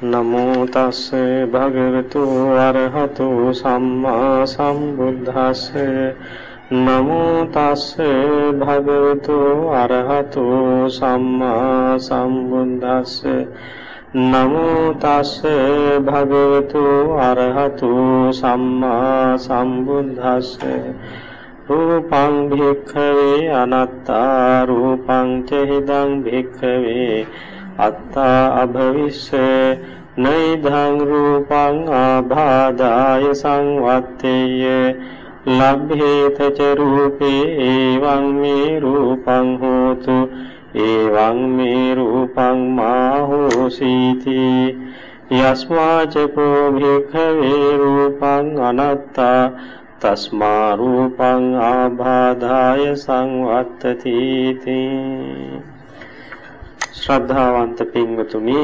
නමෝ තස් භගවතු අරහතු සම්මා සම්බුද්දස්ස. නමෝ තස් භගවතු අරහතු සම්මා සම්බුද්දස්ස. නමෝ තස් භගවතු අරහතු සම්මා සම්බුද්දස්ස. රූපං භික්ඛවේ අනත්තා රූපං චහිදං භික්ඛවේ අත්තා අභවිස්සේ නෛධං රූපං ආබාධාය සංවත්තේය. ලබ්ධේත ච රූපේ එවං මේ රූපං හෝතු එවං මේ රූපං මාහෝසීති. යස්මාච කෝ භික්ඛවේ රූපං අනත්තා තස්මා රූපං ආබාධාය සංවත්තති තී ශ්‍රද්ධාවන්ත පින්වතුනි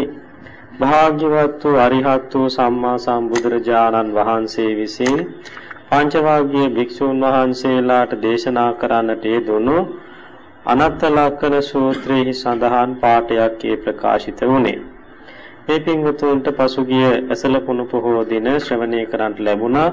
භාග්‍යවත් වූ අරිහත් වූ සම්මා සම්බුදුරජාණන් වහන්සේ විසින් පංචවාග්ගීය භික්ෂුන් වහන්සේලාට දේශනා කරන්නට යෙදුණු අනත්ත ලක්කන සූත්‍රයේ සඳහන් පාඩයක් ප්‍රකාශිත වුණේ. මේ පින්වතුන්ට පසුගිය ඇසල පුණු පොහෝ දින ශ්‍රවණය කරන්ට ලැබුණා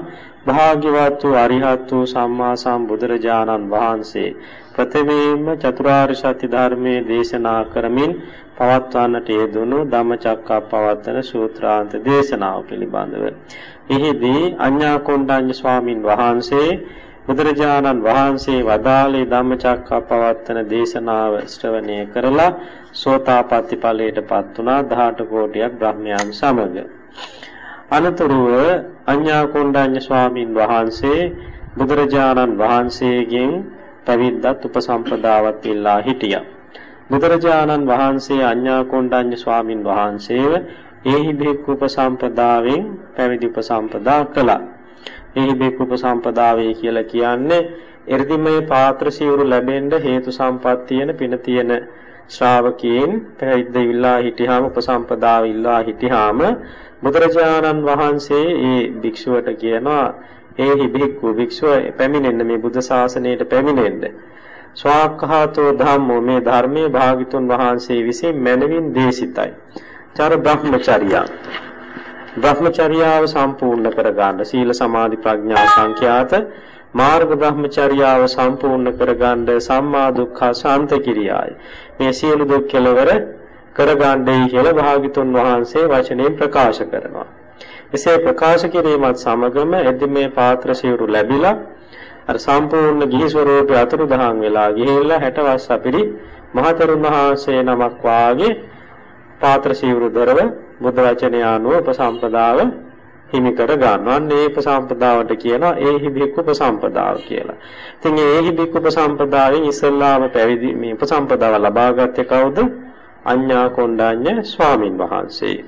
භාග්‍යවත් වූ අරිහත් වූ සම්මා සම්බුදුරජාණන් වහන්සේ ප්‍රථමයෙන්ම චතුරාර්ය සත්‍ය ධර්මයේ දේශනා කරමින් පවත්වන්නට යෙදුණු ධම්මචක්කප්පවත්තන සූත්‍රාන්ත දේශනාව පිළිබඳව. එහිදී අඤ්ඤා කොණ්ඩඤ්ඤ ස්වාමින් වහන්සේ බුදුරජාණන් වහන්සේ වදාළේ ධම්මචක්කප්පවත්තන දේශනාව ශ්‍රවණය කරලා සෝතාපට්ටි ඵලයටපත් වුණා 18 කෝටියක් බ්‍රහ්මයන් සමග. අනතුරුව අඤ්ඤා කොණ්ඩඤ්ඤ ස්වාමින් වහන්සේ බුදුරජාණන් වහන්සේගෙන් පැවිද්දත් උපසම්පදාවත් ඉල්ලා හිටියා. බුදුරජාණන් වහන්සේ අඤ්ඤා කොණ්ඩඤ්ඤ ස්වාමින් වහන්සේව ඒහි බික්ඛු උපසම්පදාවෙන් පැවිදි උපසම්පදා කළා. එහි බෙක් උපසම්පදාවේ කියලා කියන්නේ එර්ධිමය පාත්‍ර සිවුරු ලැබෙන්න හේතු සම්පත් තියෙන පින තියෙන ශ්‍රාවකයන් පැවිද්ද ඉල්ලා හිටියාම උපසම්පදාව ඉල්ලා හිටියාම බුදුරජාණන් වහන්සේ ඒ භික්ෂුවට කියනවා ඒහි භික්ඛු භික්ෂුව පැමිණෙන්න මේ බුද්ධ ශාසනයට පැමිණෙන්න ස්වාක්ඛාතෝ ධම්මෝ මේ ධර්මයේ භාගිතුන් වහන්සේ විසින් මනවින් දේශිතයි. චර බ්‍රහ්මචර්යා බ්‍රහ්මචර්යාව සම්පූර්ණ කරගන්න. සීල සමාධි ප්‍රඥා සංඛ්‍යාත මාර්ග බ්‍රහ්මචර්යාව සම්පූර්ණ කරගන්න සම්මා දුක්ඛ ශාන්ත කිරියායි මේ සියලු දුක් කෙලවර කරගන්නයි කියලා භාග්‍යතුන් වහන්සේ වචනයෙන් ප්‍රකාශ කරනවා. එසේ ප්‍රකාශ කිරීමත් සමගම එදිමේ පාත්‍ර සිවුරු ලැබිලා අර සම්පූර්ණ ගිහි ස්වરૂපය අතුරුදහන් වෙලා ගිහිල්ලා 60 වස් අපිරි මහතරුන් වහන්සේ නමක් වාගේ පාත්‍ර සිවුරු දරව බුද්ධ වචනය අනුව උපසම්පදාව හිමි කර ගන්නවා. අන්න ඒ උපසම්පදාවට කියනවා ඒහි භික්ඛු උපසම්පදාව කියලා. ඉතින් ඒ ඒහි භික්ඛු උපසම්පදාවෙන් ඉස්සල්ලාම පැවිදි මේ උපසම්පදාව ලබාගත්තේ කවුද? අඤ්ඤා කොණ්ඩඤ්ඤ ස්වාමින් වහන්සේ.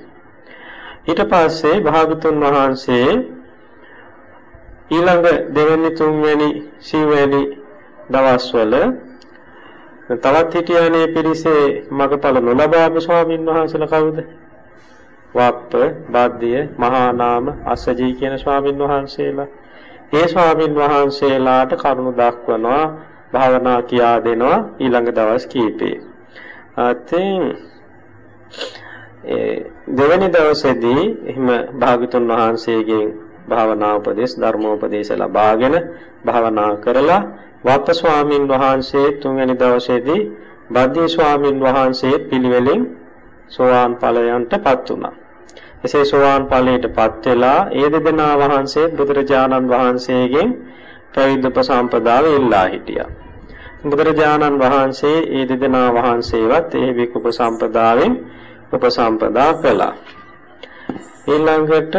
ඊට පස්සේ භාගතුන් වහන්සේ ඊළඟ දෙවෙනි තුන්වෙනි සිව්වෙනි දවස්වල තවත් හිටියානේ පිරිසේ මගපල නොලබාපු ස්වාමින් වහන්සේලා කවුද? වප්ප, බද්දිය, මහා නාම, අස්සජී කියන ස්වාමින් වහන්සේලා. ඒ ස්වාමින් වහන්සේලාට කරුණු දක්වනවා, භාවනා කියා දෙනවා ඊළඟ දවස් කීපේ. අතින් ඒ දෙවැනි දවසේදී එහෙම භාගතුන් වහන්සේගෙන් භාවනා උපදේශ ධර්මෝපදේශ ලබාගෙන භාවනා කරලා වප්ප ස්වාමින් වහන්සේ තුන්වැනි දවසේදී බද්දී ස්වාමින් වහන්සේ පිළිවෙලින් සෝවාන් ඵලයන්ටපත් වුණා. එසේ සෝවාන් ඵලයටපත් වෙලා ඒ දෙදෙනා වහන්සේ බුදුරජාණන් වහන්සේගෙන් පැවිදි උපසම්පදාව ඉල්ලා හිටියා. බුදුරජාණන් වහන්සේ ඒ දෙදෙනා වහන්සේවත් ඒ වික උපසම්පදාවෙන් උපසම්පදා කළා. ඊළඟට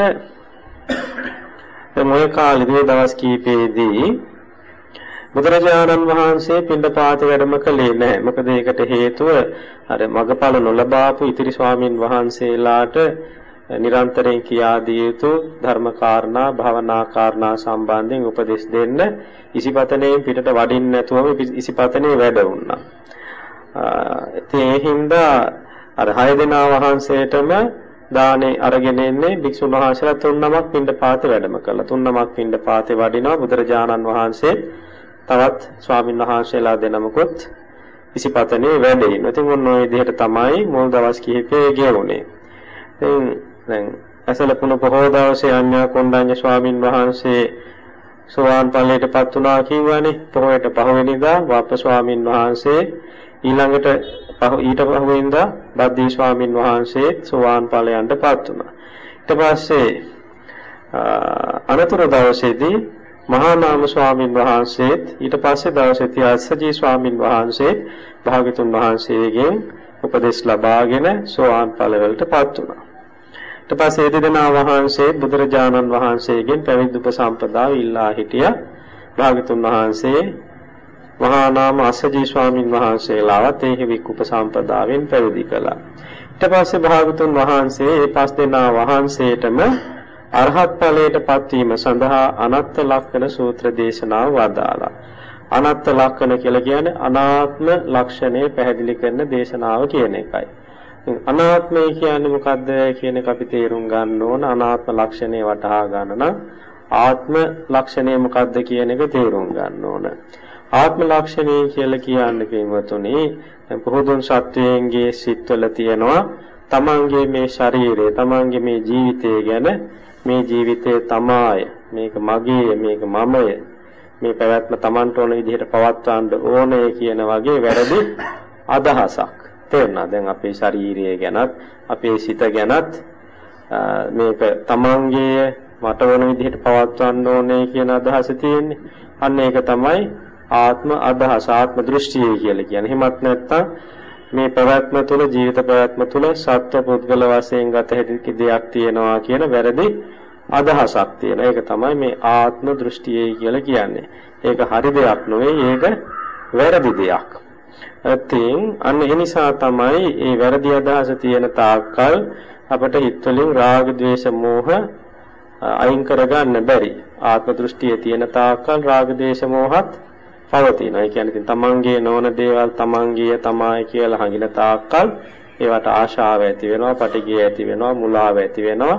මොය කාලේ දවස් කීපෙදී බුදුරජාණන් වහන්සේ පින්ඩපාත වැඩම කළේ නැහැ. මොකද ඒකට හේතුව අර මගපල නොලබාපු ඉතිරි ස්වාමින් වහන්සේලාට නිරන්තරයෙන් කියා දිය යුතු ධර්ම කාරණා භවනා කාරණා සම්බන්ධයෙන් උපදෙස් දෙන්න ඉසිපතනෙන් පිටට වඩින්න නැතුවම ඉසිපතනේ වැඩ වුණා. ඒ හින්දා අර හය දෙනා වහන්සේටම දානේ අරගෙන එන්නේ භික්ෂුන් වහන්සේලා තුන් නමක් පින්ඩපාතේ වැඩම කළා. තුන් නමක් පින්ඩපාතේ වඩිනවා බුදුරජාණන් වහන්සේ තවත් ස්වාමින් වහන්සේලා දෙනමකුත් ඉසිපතනේ වැඩේ. ඉතින් ඔන්න ඔය විදිහට තමයි මුල් දවස් කිහිපේ ගෙවුනේ. ඉතින් දැන් ඇසලපුණ පොහොය දවසේ අඤ්ඤා කොණ්ඩඤ්ඤ ස්වාමින් වහන්සේ සෝවාන් ඵලයටපත් වුණා කියවනේ පොහොයට පහවෙනිදා වප්ප ස්වාමින් වහන්සේ ඊළඟට ඊට පහවෙනිදා බද්දී ස්වාමින් වහන්සේ සෝවාන් ඵලයන්ටපත් වුණා ඊට පස්සේ අනතුරු දවසේදී මහා නාම ස්වාමින් වහන්සේත් ඊට පස්සේ දවසේ තියස්සජී ස්වාමින් වහන්සේත් භාගතුන් වහන්සේගෙන් උපදෙස් ලබාගෙන සෝවාන් ඵලවලටපත් වුණා. ඊට පස්සේ දෙදෙනා වහන්සේ බුදුරජාණන් වහන්සේගෙන් පැවිදි උපසම්පදාව ඉල්ලා හිටියා. භාගතුන් වහන්සේ මහා නාම අස්සජී ස්වාමින් වහන්සේලාවත් ඒ වික් උපසම්පදාවෙන් පැවිදි කළා. ඊට පස්සේ භාගතුන් වහන්සේ මේ පස් දෙනා වහන්සේටම අරහත් ඵලයටපත් වීම සඳහා අනත්ත් ලක්ෂණ සූත්‍ර දේශනාව වදාලා. අනත්ත් ලක්ෂණ කියලා කියන්නේ අනාත්ම ලක්ෂණය පැහැදිලි කරන දේශනාව කියන එකයි. අනාත්මය කියන්නේ මොකද්ද කියන එක අපි තේරුම් ගන්න ඕන අනාත්ම ලක්ෂණය වටහා ගන්න නම් ආත්ම ලක්ෂණය මොකද්ද කියන එක තේරුම් ගන්න ඕන. ආත්ම ලක්ෂණය කියලා කියන්නේ පින්වතුනි පොහොදුන් සත්වයන්ගේ සිත්වල තියෙනවා තමන්ගේ මේ ශරීරය තමන්ගේ මේ ජීවිතය ගැන මේ ජීවිතය තමාය මේක මගේ මේක මමය. මේ පැවැත්ම Tamanට ඕන විදිහට පවත්වන්න ඕනේ කියන වගේ වැරදි අදහසක් තේරුණා. දැන් අපේ ශාරීරිය ගැනත් අපේ සිත ගැනත් මේක Tamanගේ මට ඕන විදිහට පවත්වන්න ඕනේ කියන අදහස තියෙන්නේ. අන්න ඒක තමයි ආත්ම අදහස ආත්ම දෘෂ්ටිය කියලා කියන්නේ. එහෙමත් නැත්නම් මේ පැවැත්ම තුළ ජීවිත පැවැත්ම තුළ සත්‍ය පුද්ගල වශයෙන් ගත හැකි දෙයක් තියෙනවා කියන වැරදි අදහසක් තියෙන. ඒක තමයි මේ ආත්ම දෘෂ්ටියයි කියලා කියන්නේ. ඒක හරි දෙයක් නෙවෙයි, ඒක වැරදි දෙයක්. ඉතින් අන්න ඒ නිසා තමයි මේ වැරදි අදහස තියෙන තාක්කල් අපට හිතවලින් රාග, ద్వේෂ, මෝහ අයින් කරගන්න බැරි. ආත්ම දෘෂ්ටියේ තියෙන තාක්කල් රාග, ద్వේෂ, මෝහත් පවතිනවා. ඒ කියන්නේ ඉතින් තමන්ගේ නොවන දේවල් තමන්ගේ තමයි කියලා හංගින තාක්කල් ඒවට ආශාව ඇති වෙනවා, පටිගය ඇති වෙනවා, මුලාව ඇති වෙනවා.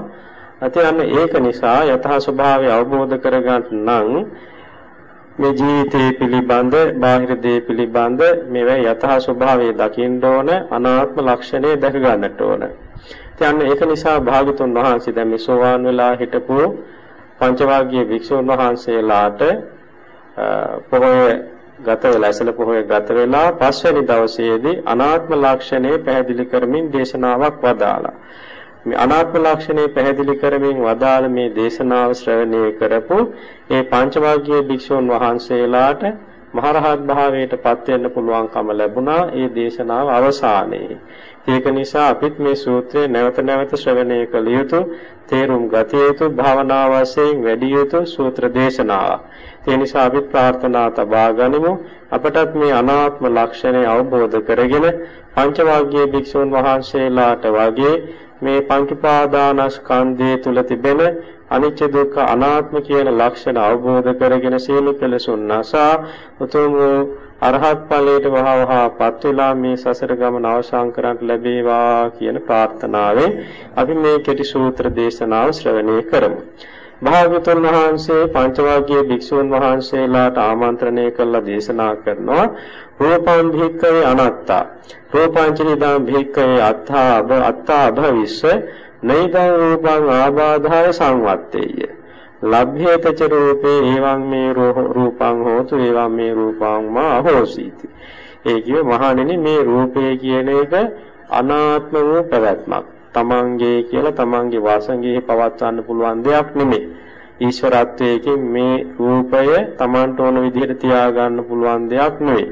අතින් ඒක නිසා යථා ස්වභාවය අවබෝධ කරගන්න නම් මේ ජීවිතේ පිළිබඳ, බාහිර දේ පිළිබඳ මේවා යථා ස්වභාවය දකින්න ඕන, අනාත්ම ලක්ෂණය දැක ගන්නට ඕන. ඉතින් ඒක නිසා භාගතුන් වහන්සේ දැන් මේ සෝවාන් වෙලා හිටපු පංචවාග්ගිය භික්ෂුන් වහන්සේලාට පොහොය ගත වෙලා ඉසල පොහොය ගත වෙලා පස්වෙනි දවසේදී අනාත්ම ලක්ෂණය පැහැදිලි කරමින් දේශනාවක් වදාලා. මේ අනාත්ම ලක්ෂණය පැහැදිලි කරමින් වදාළ මේ දේශනාව ශ්‍රවණය කරපු ඒ පංචවාග්ගීය භික්ෂුන් වහන්සේලාට මහරහත් භාවයට පත් වෙන්න පුළුවන්කම ලැබුණා ඒ දේශනාව අවසානයේ. ඒක නිසා අපිත් මේ සූත්‍රය නැවත නැවත ශ්‍රවණය කළ යුතු, තේරුම් ගත යුතු, භාවනා වශයෙන් වැඩි යුතු සූත්‍ර දේශනාවක්. ඒ නිසා අපි ප්‍රාර්ථනා තබා ගනිමු අපටත් මේ අනාත්ම ලක්ෂණය අවබෝධ කරගෙන පංචවාග්ගයේ භික්ෂුන් වහන්සේලාට වගේ මේ පංච පාදානස්කන්ධය තුල තිබෙන අනිත්‍ය දුක්ඛ අනාත්ම කියන ලක්ෂණ අවබෝධ කරගෙන සියලු කෙලෙසුන් නැසා උතුම් අරහත් ඵලයට වහවහපත් වෙලා මේ සසර ගමන අවසන් කරන්ට ලැබේවා කියන ප්‍රාර්ථනාවෙන් අපි මේ කෙටි සූත්‍ර දේශනාව ශ්‍රවණය කරමු. භාගතුන් වහන්සේ පංචවාග්ගයේ භික්ෂුන් වහන්සේලාට ආමන්ත්‍රණය කළා දේශනා කරනවා රූපං භික්ඛවේ අනත්තා. රූපංචිදං භික්ඛවේ අත්තා අබ අත්තා භවිස්ස නෛදං රූපං ආබාධාය සංවත්තේය. ලබ්ධේත ච රූපේ එවං මේ රූපං හෝතු එවං මේ රූපං මා හෝසීති ඒ කියේ මහණෙනි මේ රූපය කියන එක අනාත්ම වූ පැවැත්මක්. තමන්ගේ කියලා තමන්ගේ වාසංගයේ පවත්වන්න පුළුවන් දෙයක් නෙමෙයි. ඊශ්වරත්වයෙන් මේ රූපය තමන්ට ඕන විදිහට තියාගන්න පුළුවන් දෙයක් නෙවෙයි.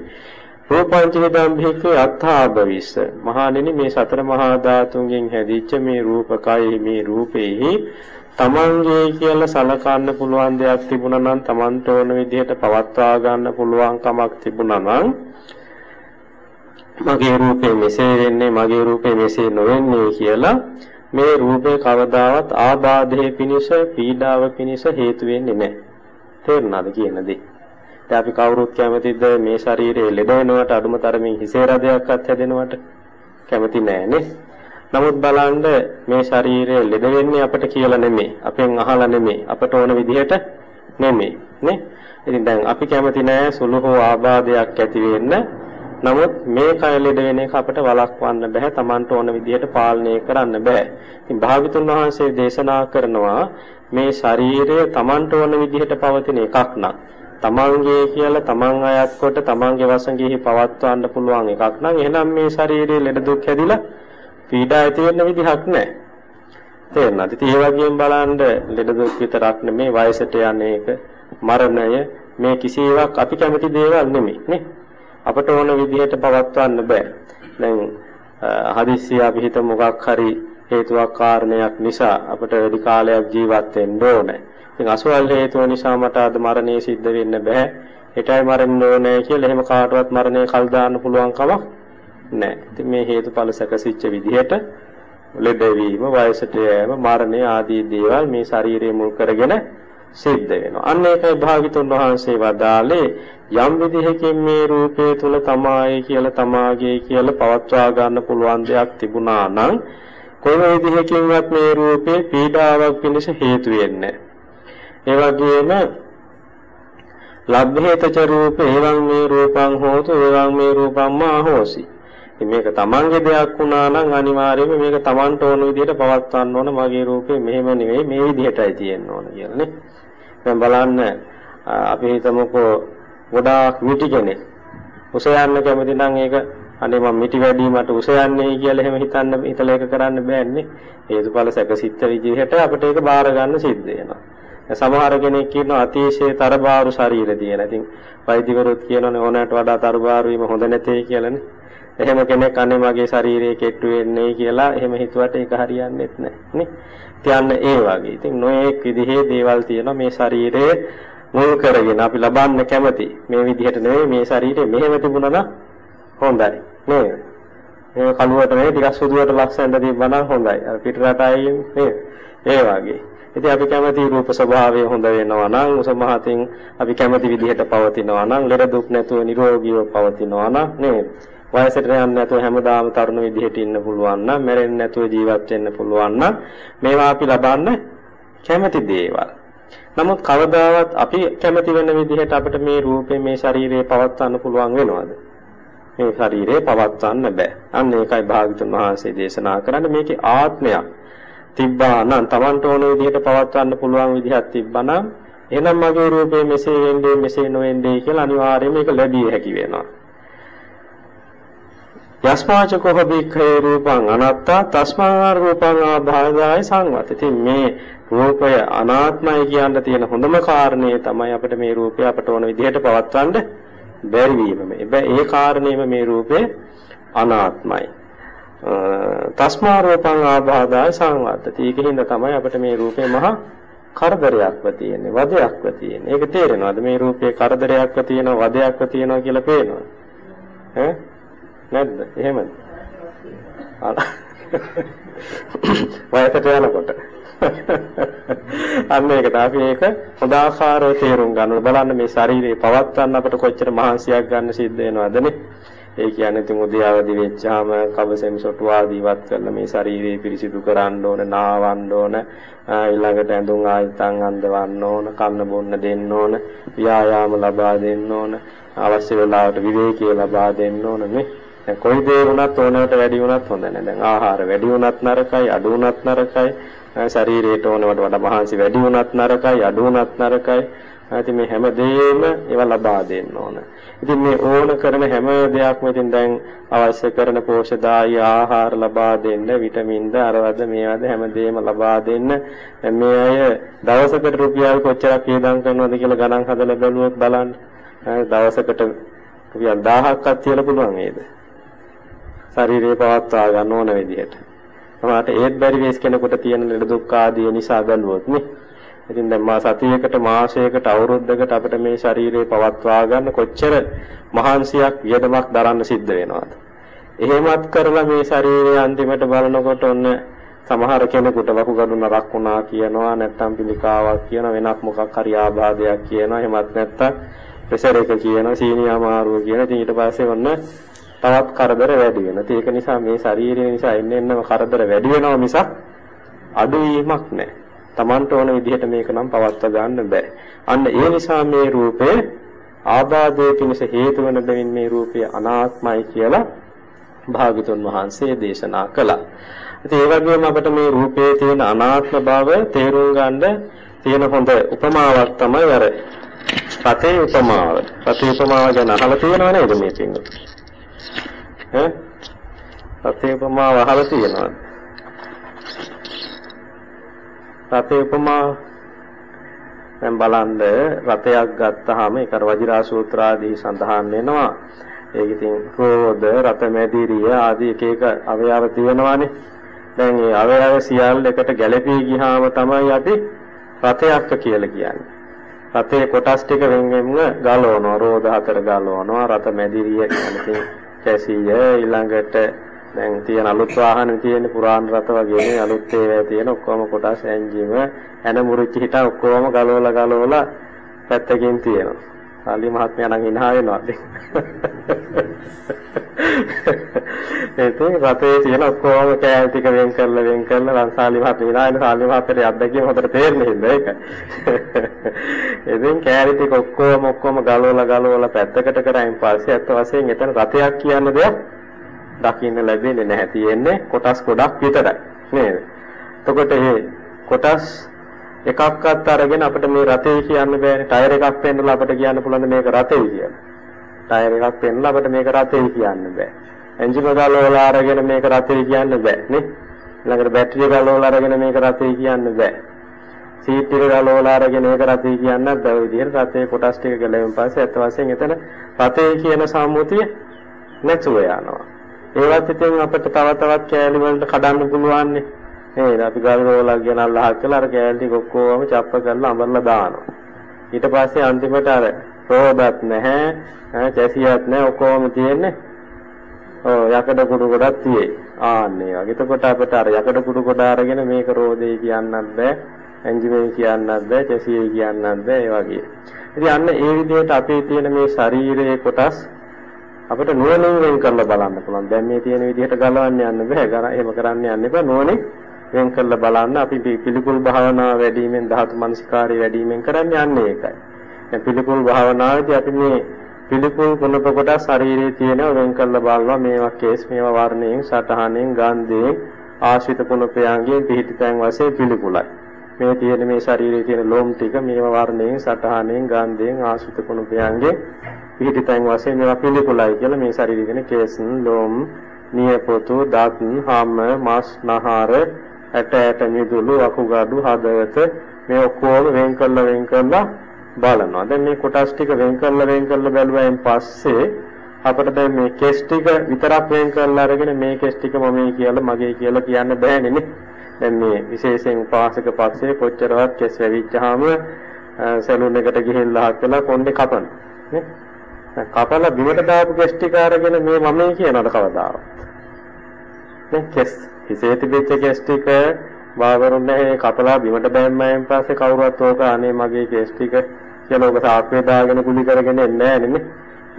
රූපාංචිකම් භික්ඛේ අත්ථාභවිස්ස. මහණෙනි මේ සතර මහා ධාතුන්ගෙන් හැදිච්ච මේ රූපකයෙහි මේ රූපෙහි තමන්ගේ කියලා සලකන්න පුළුවන් දෙයක් තිබුණා නම් තමන්ට ඕන විදිහට පවත්වා ගන්න පුළුවන් කමක් තිබුණා නම් මගේ රූපේ මෙසේ වෙන්නේ මගේ රූපේ මෙසේ නොවෙන්නේ කියලා මේ රූපේ කවදාවත් ආබාධයේ පිනිස පීඩාව පිනිස හේතු වෙන්නේ නැහැ. තේරුණාද කියන දේ? දැන් අපි කවුරුත් කැමතිද මේ ශරීරයේ ලෙඩ වෙනවට අඩුම තරමින් හිසේ රදයක්වත් හැදෙනවට කැමති නෑනේ. නමුත් බලන්න මේ ශරීරය ලෙඩ වෙන්නේ අපට කියලා නෙමෙයි. අපෙන් අහලා නෙමෙයි. අපට ඕන විදිහට නෙමෙයි. නේ? ඉතින් දැන් අපි කැමති නෑ සුළු හෝ ආබාධයක් ඇති වෙන්න නමුත් මේ කය ලෙඩ වෙන එක අපිට වළක්වන්න බෑ. Tamanට ඕන විදිහට පාලනය කරන්න බෑ. ඉතින් භාග්‍යතුන් වහන්සේ දේශනා කරනවා මේ ශරීරය Tamanට ඕන විදිහට පවතින එකක් නම් තමන්ගේ කියලා තමන් අයත් කොට තමන්ගේ වසඟෙහි පවත්වන්න පුළුවන් එකක් නම් එහෙනම් මේ ශරීරයේ ලෙඩ දුක් හැදිලා පීඩා ඇති වෙන්න විදිහක් නැහැ. තේරෙනවද? ඉතින් ඒ වගේම බලන්න ලෙඩ දුක් විතරක් නෙමේ වයසට යන එක මරණය මේ කිසිවක් අපි කැමති දේවල් නෙමෙයි නේ. අපට ඕන විදිහට පවත්වන්න බෑ. දැන් හදිස්සිය අපි හිත මොකක් හරි හේතුවක් කාරණයක් නිසා අපට වැඩි කාලයක් ජීවත් වෙන්න ඕනේ. ඉතින් අසවල් හේතුව නිසා මට අද මරණය සිද්ධ වෙන්න බෑ. හිතයි මරන්න ඕනේ කියලා එහෙම කාටවත් මරණය කල් දාන්න පුළුවන් කමක් නැහැ. ඉතින් මේ හේතුඵල සැකසිච්ච විදිහට ලෙඩවීම, වයසට යෑම, මරණය ආදී දේවල් මේ ශරීරය මුල් කරගෙන සිද්ධ වෙනවා. අන්න ඒකයි භාගිතුන් වහන්සේ වදාළේ යම් විදිහකින් මේ රූපය තුල තමායි කියලා තමාගේ කියලා පවත්වා ගන්න පුළුවන් දෙයක් තිබුණා නම් කොයි විදිහකින්වත් මේ රූපේ පීඩාවක් පිණිස හේතු වෙන්නේ ඒ වගේම ලබ්ධේතච රූපේ එවං මේ රූපං හෝතු එවං මේ රූපං මා හෝසි. ඉතින් මේක තමන්ගේ දෙයක් වුණා නම් අනිවාර්යයෙන්ම මේක තමන්ට ඕන විදිහට පවත්වන්න ඕන මගේ රූපේ මෙහෙම නෙවෙයි මේ විදිහටයි තියෙන්න ඕන කියලා නේ. දැන් බලන්න අපි හිතමුකෝ ගොඩාක් මිටි කෙනෙක් උස යන්න කැමති නම් ඒක අනේ මම මිටි වැඩි මට උස යන්නේ කියලා එහෙම හිතන්න හිතලා ඒක කරන්න බෑනේ හේතුඵල සැකසිත විදිහට අපිට ඒක බාර ගන්න සිද්ධ වෙනවා සමහර කෙනෙක් කියනවා අතිශය තරබාරු ශරීර තියෙන. ඉතින් වෛද්‍යවරුත් කියනෝනේ ඕනෑමට වඩා තරබාරු වීම හොඳ නැtei කියලානේ. එහෙම කෙනෙක් අනේ මගේ ශරීරයේ කෙට්ටු වෙන්නේ කියලා එහෙම හිතුවට ඒක හරියන්නේ නැහැ නේ. තියන්න ඒ වගේ. ඉතින් නොඑක් විදිහේ දේවල් තියෙනවා මේ ශරීරයේ මුල් කරගෙන අපි ලබන්න කැමති. මේ විදිහට නෙවෙයි මේ ශරීරය මෙහෙම තිබුණා නම් හොඳයි. නේද? මේ කළුවට නෙවෙයි ටිකක් සුදුවට ලස්සනට තිබ්බනම් හොඳයි. අර පිට රටයි නේද? ඒ වගේ. ඉතින් අපි කැමති රූප ස්වභාවය හොඳ වෙනවා නම් උසමහතින් අපි කැමති විදිහට පවතිනවා නම් ලෙඩ දුක් නැතුව නිරෝගීව පවතිනවා නම් නේද? වයසට යන්නේ නැතුව හැමදාම තරුණ විදිහට ඉන්න පුළුවන් නම් මැරෙන්නේ නැතුව ජීවත් වෙන්න පුළුවන් නම් මේවා අපි ලබන්න කැමති දේවල්. නමුත් කවදාවත් අපි කැමති වෙන විදිහට අපිට මේ රූපේ මේ ශරීරය පවත්වන්න පුළුවන් වෙනවද? මේ ශරීරය පවත්වන්න බෑ. අන්න ඒකයි භාගතුන් වහන්සේ දේශනා කරන්නේ මේකේ ආත්මයක් තිබ්බා නම් Tamanට ඕන විදිහට පවත්වන්න පුළුවන් විදිහක් තිබ්බා නම් එහෙනම් මගේ රූපේ මෙසේ වෙන්නේ මෙසේ නොවෙන්නේ කියලා අනිවාර්යයෙන්ම මේක ලැබිය හැකි වෙනවා. යස්මාචකෝ බික්ඛේ රූපං අනාත්තා තස්මා රූපං ආභාදාය සංවත. ඉතින් මේ රූපය අනාත්මයි කියන්න තියෙන හොඳම කාරණේ තමයි අපිට මේ රූපය අපට ඕන විදිහට පවත්වන්න බැරි වීම. ඒ කාරණේම මේ රූපේ අනාත්මයි. තස්මා රූපං ආභාදාය සංවත්තති. ඒකින්ද තමයි අපිට මේ රූපේ මහා කරදරයක්ව තියෙන්නේ, වදයක්ව තියෙන්නේ. ඒක තේරෙනවද? මේ රූපේ කරදරයක්ව තියෙනවා, වදයක්ව තියෙනවා කියලා පේනවා. ඈ නැද්ද? එහෙමද? වයසට යනකොට. අන්න ඒකට අපි ඒක හොඳ ආකාරව තේරුම් ගන්න බලන්න මේ ශරීරේ පවත්වන්න අපිට කොච්චර මහන්සියක් ගන්න සිද්ධ වෙනවද ඒ කියන්නේ ඉතින් උදයාවදි වෙච්චාම කවසෙන් සොටු ආදී වත් කරලා මේ ශරීරය පිරිසිදු කරන්න ඕන, නාවන්න ඕන, ඊළඟට ඇඳුම් ආයතන් අඳවන්න ඕන, කන්න බොන්න දෙන්න ඕන, ව්‍යායාම ලබා දෙන්න ඕන, අවශ්‍ය වෙලාවට විවේකී ලබා දෙන්න ඕන නේ. දැන් කොයි දේ වුණත් ඕනකට වැඩි වුණත් හොඳ නැහැ. දැන් ආහාර වැඩි වුණත් නරකයි, අඩු වුණත් නරකයි. ශරීරයට ඕනවට වඩා මහන්සි වැඩි වුණත් නරකයි, අඩු වුණත් නරකයි. ඉතින් මේ හැම දෙයක්ම ඒවා ලබා දෙන්න ඕන. ඉතින් මේ ඕන කරන හැම දෙයක්ම ඉතින් දැන් අවශ්‍ය කරන පෝෂදායී ආහාර ලබා දෙන්න, විටමින්ද අරවද මේවද හැම දෙයක්ම ලබා දෙන්න. මේ අය දවසකට රුපියල් කොච්චරක් වේදම් කරනවද කියලා ගණන් හදලා බලුවොත් බලන්න. දවසකට රුපියල් 1000ක්වත් තියලා පුළුවන් නේද? ශරීරය පවත්වා ගන්න ඕන විදිහට. සමහරට ඒත් බැරි වෙස් කෙනෙකුට තියෙන ලෙඩ දුක් ආදී නිසා බැලුවොත් නේ. ඉතින් දැන් මා සතියකට මාසයකට අවුරුද්දකට අපිට මේ ශරීරය පවත්වා ගන්න කොච්චර මහන්සියක් වියදමක් දරන්න සිද්ධ වෙනවද? එහෙමත් කරලා මේ ශරීරය අන්තිමට බලනකොට ඔන්න සමහර කෙනෙකුට වකුගඩු නරක් වුණා කියනවා නැත්නම් පිළිකාවක් කියන වෙනත් මොකක් හරි ආබාධයක් කියනවා එහෙමත් නැත්නම් ප්‍රෙෂර් එක කියනවා සීනි අමාරුව කියන ඉතින් ඊට පස්සේ ඔන්න තවත් කරදර වැඩි වෙනවා. ඒක නිසා මේ ශරීරය නිසා එන්න එන්නම කරදර වැඩි වෙනවා මිසක් අඩුවීමක් නැහැ. Tamanට ඕන විදිහට මේක නම් පවත්වා ගන්න බෑ. අන්න ඒ නිසා මේ රූපේ ආබාධයේ පිණිස හේතු වන බැවින් මේ රූපය අනාත්මයි කියලා භාගතුන් වහන්සේ දේශනා කළා. ඉතින් ඒ වගේම අපිට මේ රූපයේ තියෙන අනාත්ම බව තේරුම් ගන්න තියෙන හොඳ උපමාවක් තමයි අර රතේ උපමාව. රතේ උපමාව ගැන අහලා තියෙනව නේද මේ පින්වල? ඈ? රතේ උපමාව අහලා තියෙනවද? රතේ උපමාව දැන් බලන්න රතයක් ගත්තාම ඒක වජිරා සූත්‍රාදී සඳහන් වෙනවා. ඒක ඉතින් රෝද, රත මැදිරිය ආදී එක එක අවයව තියෙනවානේ. දැන් මේ අවයව සියල්ල එකට ගැළපී ගියාම තමයි අපි රතයක් කියලා කියන්නේ. රතේ කොටස් ටික වෙන වෙනම ගලවනවා. රෝද හතර ගලවනවා. රත මැදිරිය කියන්නේ කැසිය ඊළඟට දැන් තියෙන අලුත් වාහන තියෙන පුරාණ රත වගේ අලුත් ඒවා තියෙන ඔක්කොම කොටස් එන්ජිම එන මුරුච්චි හිට ඔක්කොම ගලවලා ගලවලා පැත්තකින් තියෙනවා. සාලි මහත්මයා නම් ඉනහා වෙනවා. ඒකේ රතේ තියෙන ඔක්කොම කෑල් ටික වෙන් කරලා වෙන් කරලා රන්සාලි මහත්මයා ඉනහා සාලි මහත්මයාට අත්දැකීම හොඳට තේරෙන්නේ හින්දා ඒක. ඉතින් කෑලි ටික ඔක්කොම ඔක්කොම ගලවලා ගලවලා පැත්තකට කරායින් පස්සේ අත් වශයෙන් එතන රතයක් කියන දෙයක් දකින්න ලැබෙන්නේ නැහැ. තියෙන්නේ කොටස් ගොඩක් විතරයි. නේද? එතකොට මේ කොටස් එකක්වත් අරගෙන අපිට මේ රතේ කියන්න බෑනේ. ටයර් එකක් පෙන්නලා අපිට කියන්න පුළුවන් මේක රතේ කියලා. ටයර් එකක් පෙන්නලා අපිට මේක රතේ කියන්න බෑ. එන්ජින් ගලවලා අරගෙන මේක රතේ කියන්න බෑ නේ. ඊළඟට බැටරිය ගලවලා අරගෙන මේක රතේ කියන්න බෑ. සීට් එක ගලවලා අරගෙන මේක රතේ කියන්න බෑ. ඔය විදිහට රතේ කොටස් ටික ගලවෙන් පස්සේ අත් වශයෙන් එතන රතේ කියන සම්මුතිය නැතුව යනවා. ඒවත් ඉතින් අපිට තව තවත් කෑලි වලට කඩන්න පුළුවන් නේ. නේද? අපි ගල්රෝලක් ගෙනල්ලා හක්කලා අර කෑලි ටික ඔක්කොම චප්ප කරලා අඹරලා දානවා. ඊට පස්සේ අන්තිමට අර රෝදත් නැහැ, කැසියක් නැහැ ඔක්කොම තියෙන්නේ. ඔව් යකඩ කුඩු ගොඩක් තියෙයි. ආන්නේ වගේ. එතකොට අපිට අර යකඩ කුඩු ගොඩ අරගෙන මේක රෝදේ කියන්නත් බෑ. එන්ජිමේ කියන්නත් බෑ, කැසියේ කියන්නත් බෑ ඒ වගේ. ඉතින් අන්න ඒ විදිහට අපේ තියෙන මේ ශරීරයේ කොටස් අපිට නුවණින් වෙන් කරලා බලන්න පුළුවන්. දැන් මේ තියෙන විදිහට ගලවන්න යන්න බෑ. එහෙම කරන්න යන්න එපා. නුවණින් වෙන් කරලා බලන්න අපි පිළිකුල් භාවනාව වැඩිමෙන් ධාතු මනසිකාරය වැඩිමෙන් කරන්නේ යන්නේ ඒකයි. දැන් පිළිකුල් භාවනාවේදී අපි මේ පිළිකුල් කුණප කොට ශරීරයේ තියෙන වෙන් කරලා බලනවා මේවා කේස් මේවා වර්ණයෙන් සටහනෙන් ගන්ධයෙන් ආශ්‍රිත කුණපයන්ගේ පිහිටිතෙන් වශයෙන් පිළිකුලයි. මේ තියෙන මේ ශරීරයේ තියෙන ලෝම් ටික මේවා වර්ණයෙන් සටහනෙන් ගන්ධයෙන් ආශ්‍රිත කුණපයන්ගේ පිහිටිතෙන් වශයෙන් මේවා පිළිකුලයි කියලා මේ ශරීරයේ තියෙන කේස් ලෝම් නියපොතු දත් හාම මාස් නහර ඇට ඇට මිදුළු අකුගඩු හදවත මේ ඔක්කොම වෙන් කරලා වෙන් කරලා බලනවා. දැන් මේ කොටස් ටික වෙන් කරලා වෙන් කරලා බැලුවයින් පස්සේ අපිට දැන් මේ කෙස් ටික විතරක් වෙන් කරලා අරගෙන මේ කෙස් ටික මමයි කියලා මගේ කියලා කියන්න බෑනේ නේ. දැන් මේ විශේෂයෙන් උපාසක පක්ෂයේ කොච්චරවත් කෙස් වැවිච්චාම සැලුන් එකට ගිහිල්ලා හක්කලා කොණ්ඩේ කපන නේ. කපලා බිමට දාපු කෙස් ටික අරගෙන මේ මමයි කියනවද කවදාවත්. නේ කෙස් හිසේ තිබෙච්ච කෙස් ටික බාවරුන්නේ කපලා බිමට බැම්මෙන් පස්සේ කවුරුත් ඕක අනේ මගේ කෙස් ටික කියලා ඕක සාක්කුවේ දාගෙන කුලි කරගෙන එන්නේ නැහැ නේ.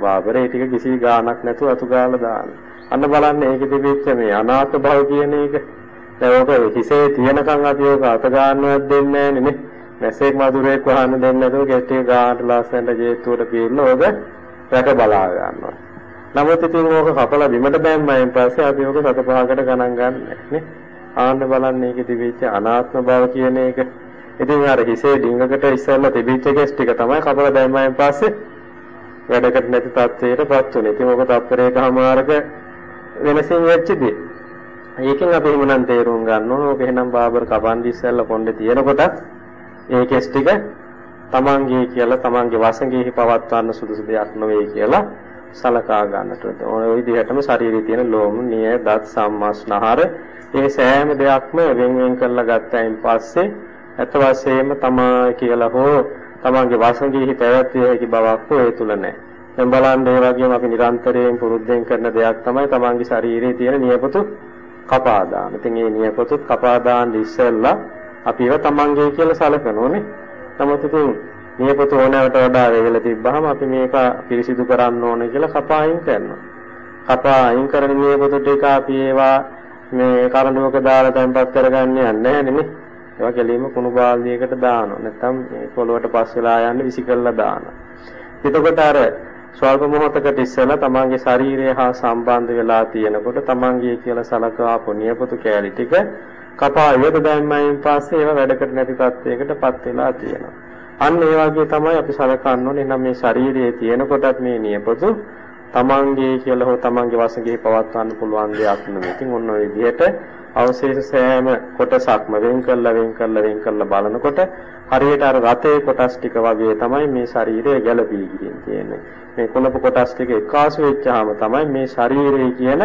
බාබරේ ටික කිසි ගාණක් නැතුව අතු ගාලා දාන. අන්න බලන්න ඒකේ තිබෙච්ච මේ අනාත්ම භව කියන එක. දැන් ඕක හිසේ තියෙනකන් අපි ඕක අත ගන්නවත් දෙන්නේ නැහැ නේ. මැසේජ් මధుරයක් වහන්න දෙන්නේ නැතුව කෙස් ටික ගානට ලස්සනට ජේතුවට පිරන ඕක රැක බලා ගන්නවා. නමුත් ඉතින් ඕක කපලා බිමට බැම්මයින් පස්සේ අපි ඕක සත පහකට ගණන් ගන්න නේ. ආන්න බලන්න ඒකේ තිබිච්ච අනාත්ම බව කියන එක. ඉතින් අර හිසේ ඩිංගකට ඉස්සෙල්ලා තිබිච්ච කෙස් ටික තමයි කපලා බැම්මයින් පස්සේ වැඩකට නැති තත්ත්වයටපත් වුනේ. ඉතින් ඕක තප්පරයකමාරක වෙනසින් වෙච්ච දේ. ඒකෙන් අපි හිමනම් තේරුම් ගන්න ඕන ඕක එහෙනම් බාබර් කපන් ඉස්සෙල්ලා කොණ්ඩේ තියෙනකොට ඒ කෙස් ටික තමන්ගේ කියලා තමන්ගේ වසඟෙහි පවත්වන්න සුදුසු දෙයක් නෙවෙයි කියලා සලකා ගන්නට ඕන විදිහටම ශරීරයේ තියෙන ලෝම, නිය, දත්, සම්මස්නහර මේ සෑම දෙයක්ම වෙන් වෙන් කරලා ගත්තයින් පස්සේ අත වශයෙන්ම තමා කියලා හෝ තමන්ගේ වසඟෙහි පැවැත්විය හැකි බවක් ඒ තුල නැහැ. දැන් බලන්න ඒ වගේම අපි නිරන්තරයෙන් පුරුද්දෙන් කරන දෙයක් තමයි තමන්ගේ ශරීරයේ තියෙන නියපොතු කපා දාන. ඉතින් මේ නියපොතුත් කපා දාන්න ඉස්සෙල්ලා අපි ඒවා තමන්ගේ කියලා සලකනෝනේ. නමුත් ඉතින් නියපොතු ඕනෑමට වඩා වේගල තිබ්බහම අපි මේක පිරිසිදු කරන්න ඕනේ කියලා කපා අයින් කරනවා. කපා අයින් කරන නියපොතු ටික අපි ඒවා මේ කරඬුවක දාලා තැන්පත් කරගන්නේ නැහැ නෙමෙයි. ඒවා කෙලින්ම කුණු බාල්දියකට දානවා. නැත්නම් මේ පොළොවට පස් වෙලා යන්න විසි කරලා දානවා. එතකොට අර ස්වල්ප මොහොතකට ඉස්සෙල්ලා තමන්ගේ ශරීරය හා සම්බන්ධ වෙලා තියෙනකොට තමන්ගේ කියලා සලකාපු නියපොතු කෑලි ටික කපා ඉවත දැම්මයින් පස්සේ ඒව වැඩකට නැති තත්යකටපත් වෙලා තියෙනවා. අන්න ඒ වගේ තමයි අපි සලකන්න ඕනේ. නම් මේ ශරීරයේ තියෙනකොටත් මේ නියපොතු තමන්ගේ කියලා හෝ තමන්ගේ වශයෙන් පවත්වන්න පුළුවන් දෙයක් නෙමෙයි. ඉතින් ඔන්න ඔය විදිහට අවශේෂ සෑම කොටසක්ම වෙන් කළා වෙන් කළා වෙන් කළා බලනකොට හරියට අර රතේ කොටස් ටික වගේ තමයි මේ ශරීරය ගැළපී ගිරින් තියෙන්නේ. මේ කුණප කොටස් ටික එකාසු වෙච්චාම තමයි මේ ශරීරය කියන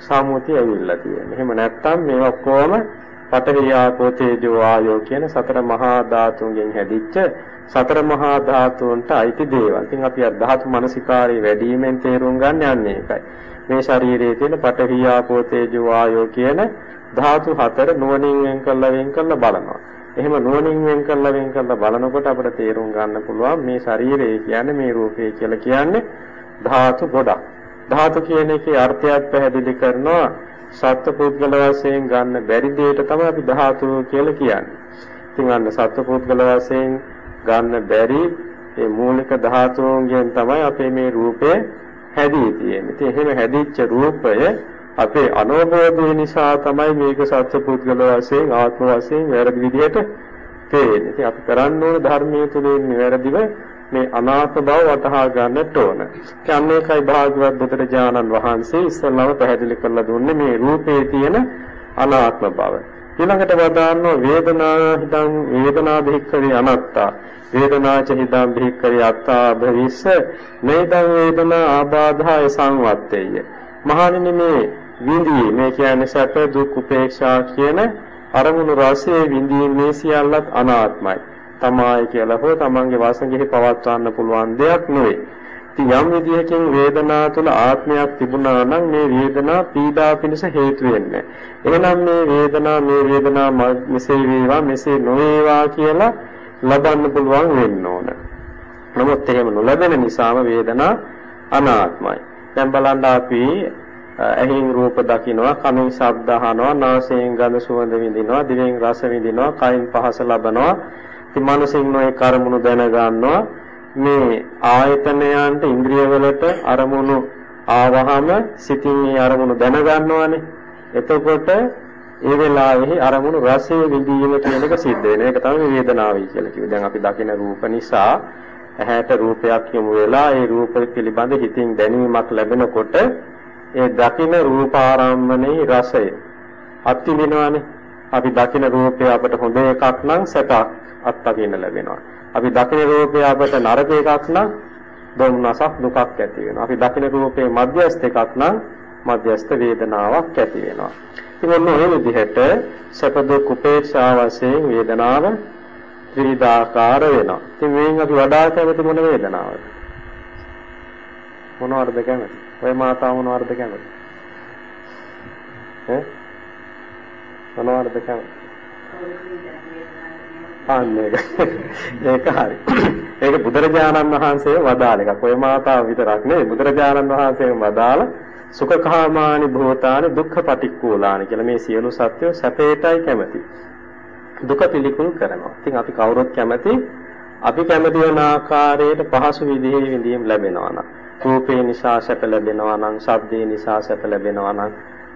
සම්මුතිය ඇවිල්ලා තියෙන්නේ. එහෙම නැත්නම් මේ ඔක්කොම පඨවි ආපෝ තේජෝ ආයෝ කියන සතර මහා ධාතුන්ගෙන් හැදිච්ච සතර මහා ධාතුන්ට අයිති දේවල්. ඉතින් අපි අර ධාතු මනසිකාරී වැඩිමෙන් තේරුම් ගන්න යන්නේ ඒකයි. මේ ශරීරයේ තියෙන පඨවි ආපෝ තේජෝ ආයෝ කියන ධාතු හතර නුවණින් වෙන් කළා වෙන් කළා බලනවා. එහෙම නුවණින් වෙන් කළා වෙන් කළා බලනකොට අපිට තේරුම් ගන්න පුළුවන් මේ ශරීරය කියන්නේ මේ රූපය කියලා කියන්නේ ධාතු ගොඩක්. ධාතු කියන එකේ අර්ථයක් පැහැදිලි කරනවා සත්පුද්ගල වශයෙන් ගන්න බැරි දෙයට තමයි අපි ධාතු කියලා කියන්නේ. ඉතින් අන්න සත්පුද්ගල වශයෙන් ගන්න බැරි ඒ මූලික ධාතුන්ගෙන් තමයි අපේ මේ රූපය හැදී තියෙන්නේ. ඉතින් එහෙම හැදිච්ච රූපය අපේ අනෝබෝධය නිසා තමයි මේක සත්පුද්ගල වශයෙන් ආත්ම වශයෙන් වැරදි විදිහට පේන්නේ. ඉතින් අපි කරන්න ඕන ධර්මයේ තුලින් නිවැරදිව මේ අනාත්ම බව වටහා ගන්නට ඕන. කියන්නේ ඒකයි භාගවත් බුදුරජාණන් වහන්සේ ඉස්සල්ලාම පැහැදිලි කරලා දුන්නේ මේ රූපේ තියෙන අනාත්ම බව. ඊළඟට වදාන්නෝ වේදනා හිතං වේදනා භික්ඛවේ අනත්තා. වේදනාච හිතං භික්ඛවේ අත්තා භවිස්ස. නේදං වේදනා ආබාධාය සංවත්තේය. මහණෙනි මේ විඳී මේ කියන්නේ සැප දුක් උපේක්ෂා කියන අරමුණු රසයේ විඳීමේ සියල්ලත් අනාත්මයි. තමායි කියලා හෝ තමන්ගේ වාසඟෙහි පවත්වන්න පුළුවන් දෙයක් නෙවෙයි. ඉතින් යම් විදියකින් වේදනා තුළ ආත්මයක් තිබුණා නම් මේ වේදනා පීඩා පිණිස හේතු වෙන්නේ. එහෙනම් මේ වේදනා මේ වේදනා මෙසේ වේවා මෙසේ නොවේවා කියලා ලබන්න පුළුවන් වෙන්න ඕන. නමුත් එහෙම නොලැබෙන නිසාම වේදනා අනාත්මයි. දැන් බලන්න අපි ඇහින් රූප දකිනවා, කනින් ශබ්ද අහනවා, නාසයෙන් ගඳ සුවඳ විඳිනවා, දිවෙන් රස විඳිනවා, කයින් පහස ලබනවා. ඉතින් මනසින් නොයේ කර්මණු දැන ගන්නවා. මේ ආයතනයන්ට ඉන්ද්‍රියවලට අරමුණු ආවහම සිතින් මේ අරමුණු දැන ගන්නවානේ. එතකොට ඒ වෙලාවෙහි අරමුණු රසයේ විඳීම කියන එක සිද්ධ වෙනවා. ඒක තමයි වේදනාවයි කියලා කිව්වේ. දැන් අපි දකින රූප නිසා ඇහැට රූපයක් යොමු වෙලා ඒ රූප පිළිබඳ හිතින් දැනීමක් ලැබෙනකොට ඒ දකින රූපාරම්මනේ රසය අත්විඳිනවානේ. අපි දකින රූපය අපට හොඳ එකක් නම් සැපක් අත්දකින්න ලැබෙනවා. අපි දකින රූපය අපට නරක එකක් නම් දුම්නසක් දුකක් ඇති වෙනවා. අපි දකින රූපේ මධ්‍යස්ථ එකක් නම් මධ්‍යස්ථ වේදනාවක් ඇති වෙනවා. ඉතින් ඔන්න ඔය විදිහට සැප දුක් උපේක්ෂා වශයෙන් වේදනාව ත්‍රිවිධාකාර වෙනවා. ඉතින් මේන් අපි වඩා කැමති මොන වේදනාවද? මොනවද කැමති? ඔය මාතාව මොනවද කැමති? ඈ? මොනවද කැමති? අන්න ඒක. ඒක හරි. ඒක බුදුරජාණන් වහන්සේ වදාළ එකක්. ඔය මාතාව විතරක් නෙවෙයි බුදුරජාණන් වහන්සේ වදාළ සුඛකාමානි භූතානි දුක්ඛ පටික්කුලානි කියලා මේ සියලු සත්‍යෝ සැපේටයි කැමති. දුක පිළිකුල් කරනවා. ඉතින් අපි කවුරුත් කැමති අපි කැමති වෙන ආකාරයට පහසු විදිහේ විඳීම් ලැබෙනවා නම් රූපේ නිසා සැප ලැබෙනවා නම් ශබ්දේ නිසා සැප ලැබෙනවා නම්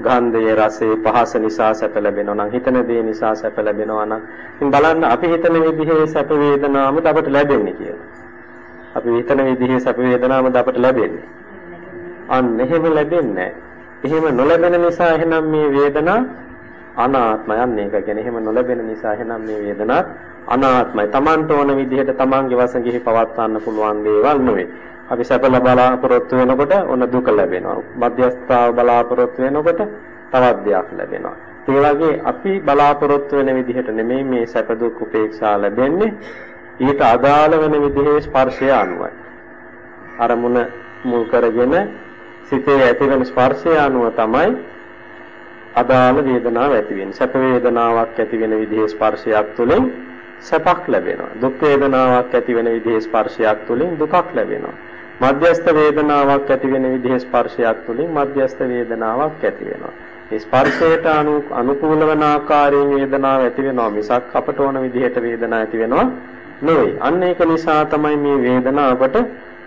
ගන්ධයේ රසයේ පහස නිසා සැප ලැබෙනවා නම් හිතන දේ නිසා සැප ලැබෙනවා නම් ඉතින් බලන්න අපි හිතන විදිහේ සැප වේදනාවම අපට ලැබෙන්නේ කියලා. අපි හිතන විදිහේ සැප වේදනාවම අපට ලැබෙන්නේ. අන්න එහෙම ලැබෙන්නේ එහෙම නොලැබෙන නිසා එහෙනම් මේ වේදනා අනාත්මයි. අන්න ඒක කියන්නේ එහෙම නොලැබෙන නිසා එහෙනම් මේ වේදනා අනාත්මයි. Tamanට ඕන විදිහට Tamanගේ වශයෙන් පවත්වන්න පුළුවන් දේවල් නෙවෙයි. අපි සැප බලාපොරොත්තු වෙනකොට ඔන්න දුක ලැබෙනවා. මධ්‍යස්ථාව බලාපොරොත්තු වෙනකොට තවත් දෙයක් ලැබෙනවා. ඒ වගේ අපි බලාපොරොත්තු වෙන විදිහට නෙමෙයි මේ සැප දුක් උපේක්ෂා ලැබෙන්නේ. ඊට අදාළ වෙන විදිහේ ස්පර්ශය අනුවයි. අරමුණ මුල් කරගෙන සිතේ ඇතිවන ස්පර්ශය අනුව තමයි අදාළ වේදනාව ඇති වෙන්නේ. සැප වේදනාවක් ඇති වෙන විදිහේ ස්පර්ශයක් තුළින් සැපක් ලැබෙනවා. දුක් වේදනාවක් ඇති වෙන විදිහේ ස්පර්ශයක් තුළින් දුකක් ලැබෙනවා. මධ්‍යස්ථ වේදනාවක් ඇති වෙන විදිහේ ස්පර්ශයක් තුළින් මධ්‍යස්ථ වේදනාවක් ඇති වෙනවා. මේ ස්පර්ශයට අනුකූල වන ආකාරයෙන් වේදනාව ඇති වෙනවා මිසක් අපට ඕන විදිහට වේදනාව ඇති වෙනවා නෙවෙයි. අන්න ඒක නිසා තමයි මේ වේදනාව අපට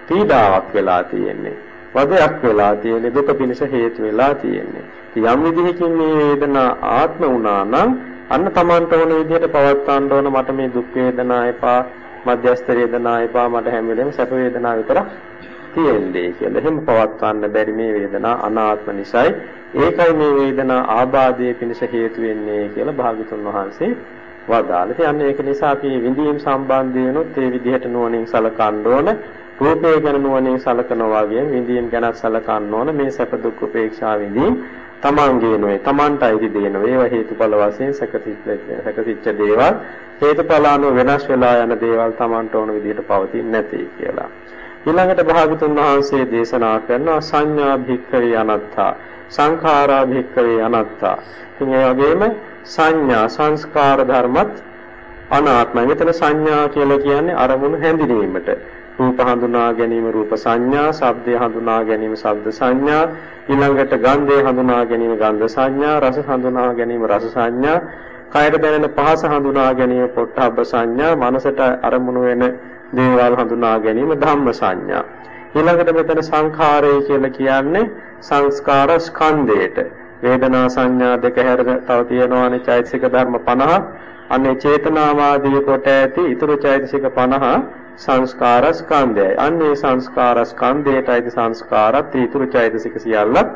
පීඩාවක් වෙලා තියෙන්නේ. වදයක් වෙලා තියෙන්නේ දුක පිණිස හේතු වෙලා තියෙන්නේ. යම් විදිහකින් මේ වේදනා ආත්ම වුණා නම් අන්න Tamanට ඕන විදිහට පවත්වන්න ඕන මට මේ දුක් වේදනා එපා මධ්‍යස්ථ වේදනා එපා මට හැම වෙලෙම සැප වේදනා විතරක් තියෙන්නේ කියලා. එහෙම පවත්වන්න බැරි මේ වේදනා අනාත්ම නිසායි. ඒකයි මේ වේදනා ආබාධයේ පිණිස හේතු වෙන්නේ කියලා භාගතුන් වහන්සේ වදාළා. ඉතින් ඒක නිසා අපි විඳීම් සම්බන්ධයෙන්ුත් ඒ විදිහට නුවණින් සලකන්න ඕන. රූපය ගැන නුවණින් සලකනවා වගේ විඳීම් ගැන සලකන්න ඕන. මේ සැප දුක් උපේක්ෂා විඳීම් තමන්ගේ නෙවෙයි තමන්ටයි දෙදේ නෙවෙයි ඒවා හේතුඵල වශයෙන් සැකසිච්ච දේවල් හේතුඵල අනුව වෙනස් වෙලා යන දේවල් තමන්ට ඕන විදිහට පවතින්නේ නැති කියලා. ඊළඟට භාගතුන් වහන්සේ දේශනා කරනවා සංඥා භික්ඛවේ අනත්තා සංඛාරා භික්ඛවේ අනත්තා. ඉතින් ඒ වගේම සංඥා සංස්කාර ධර්මත් අනාත්මයි. මෙතන සංඥා කියලා කියන්නේ අරමුණු හැඳිනීමට. රූප හඳුනා ගැනීම රූප සංඥා, ශබ්දය හඳුනා ගැනීම ශබ්ද සංඥා, ඊළඟට ගන්ධය හඳුනා ගැනීම ගන්ධ සංඥා, රස හඳුනා ගැනීම රස සංඥා, කයට දැනෙන පහස හඳුනා ගැනීම පොට්ටබ්බ සංඥා, මනසට අරමුණු වෙන දේවල් හඳුනා ගැනීම ධම්ම සංඥා. ඊළඟට මෙතන සංඛාරය කියලා කියන්නේ සංස්කාර ස්කන්ධයට. වේදනා සංඥා දෙක හැර තව තියෙනවානේ චෛතසික ධර්ම 50. අනේ චේතනාවාදී කොට ඇති ඊතුරු චෛතසික 50 සංස්කාර ස්කන්ධයයි. අන්නේ සංස්කාර ස්කන්ධයටයි සංස්කාරත් ඊතුරු චෛතසික සියල්ලත්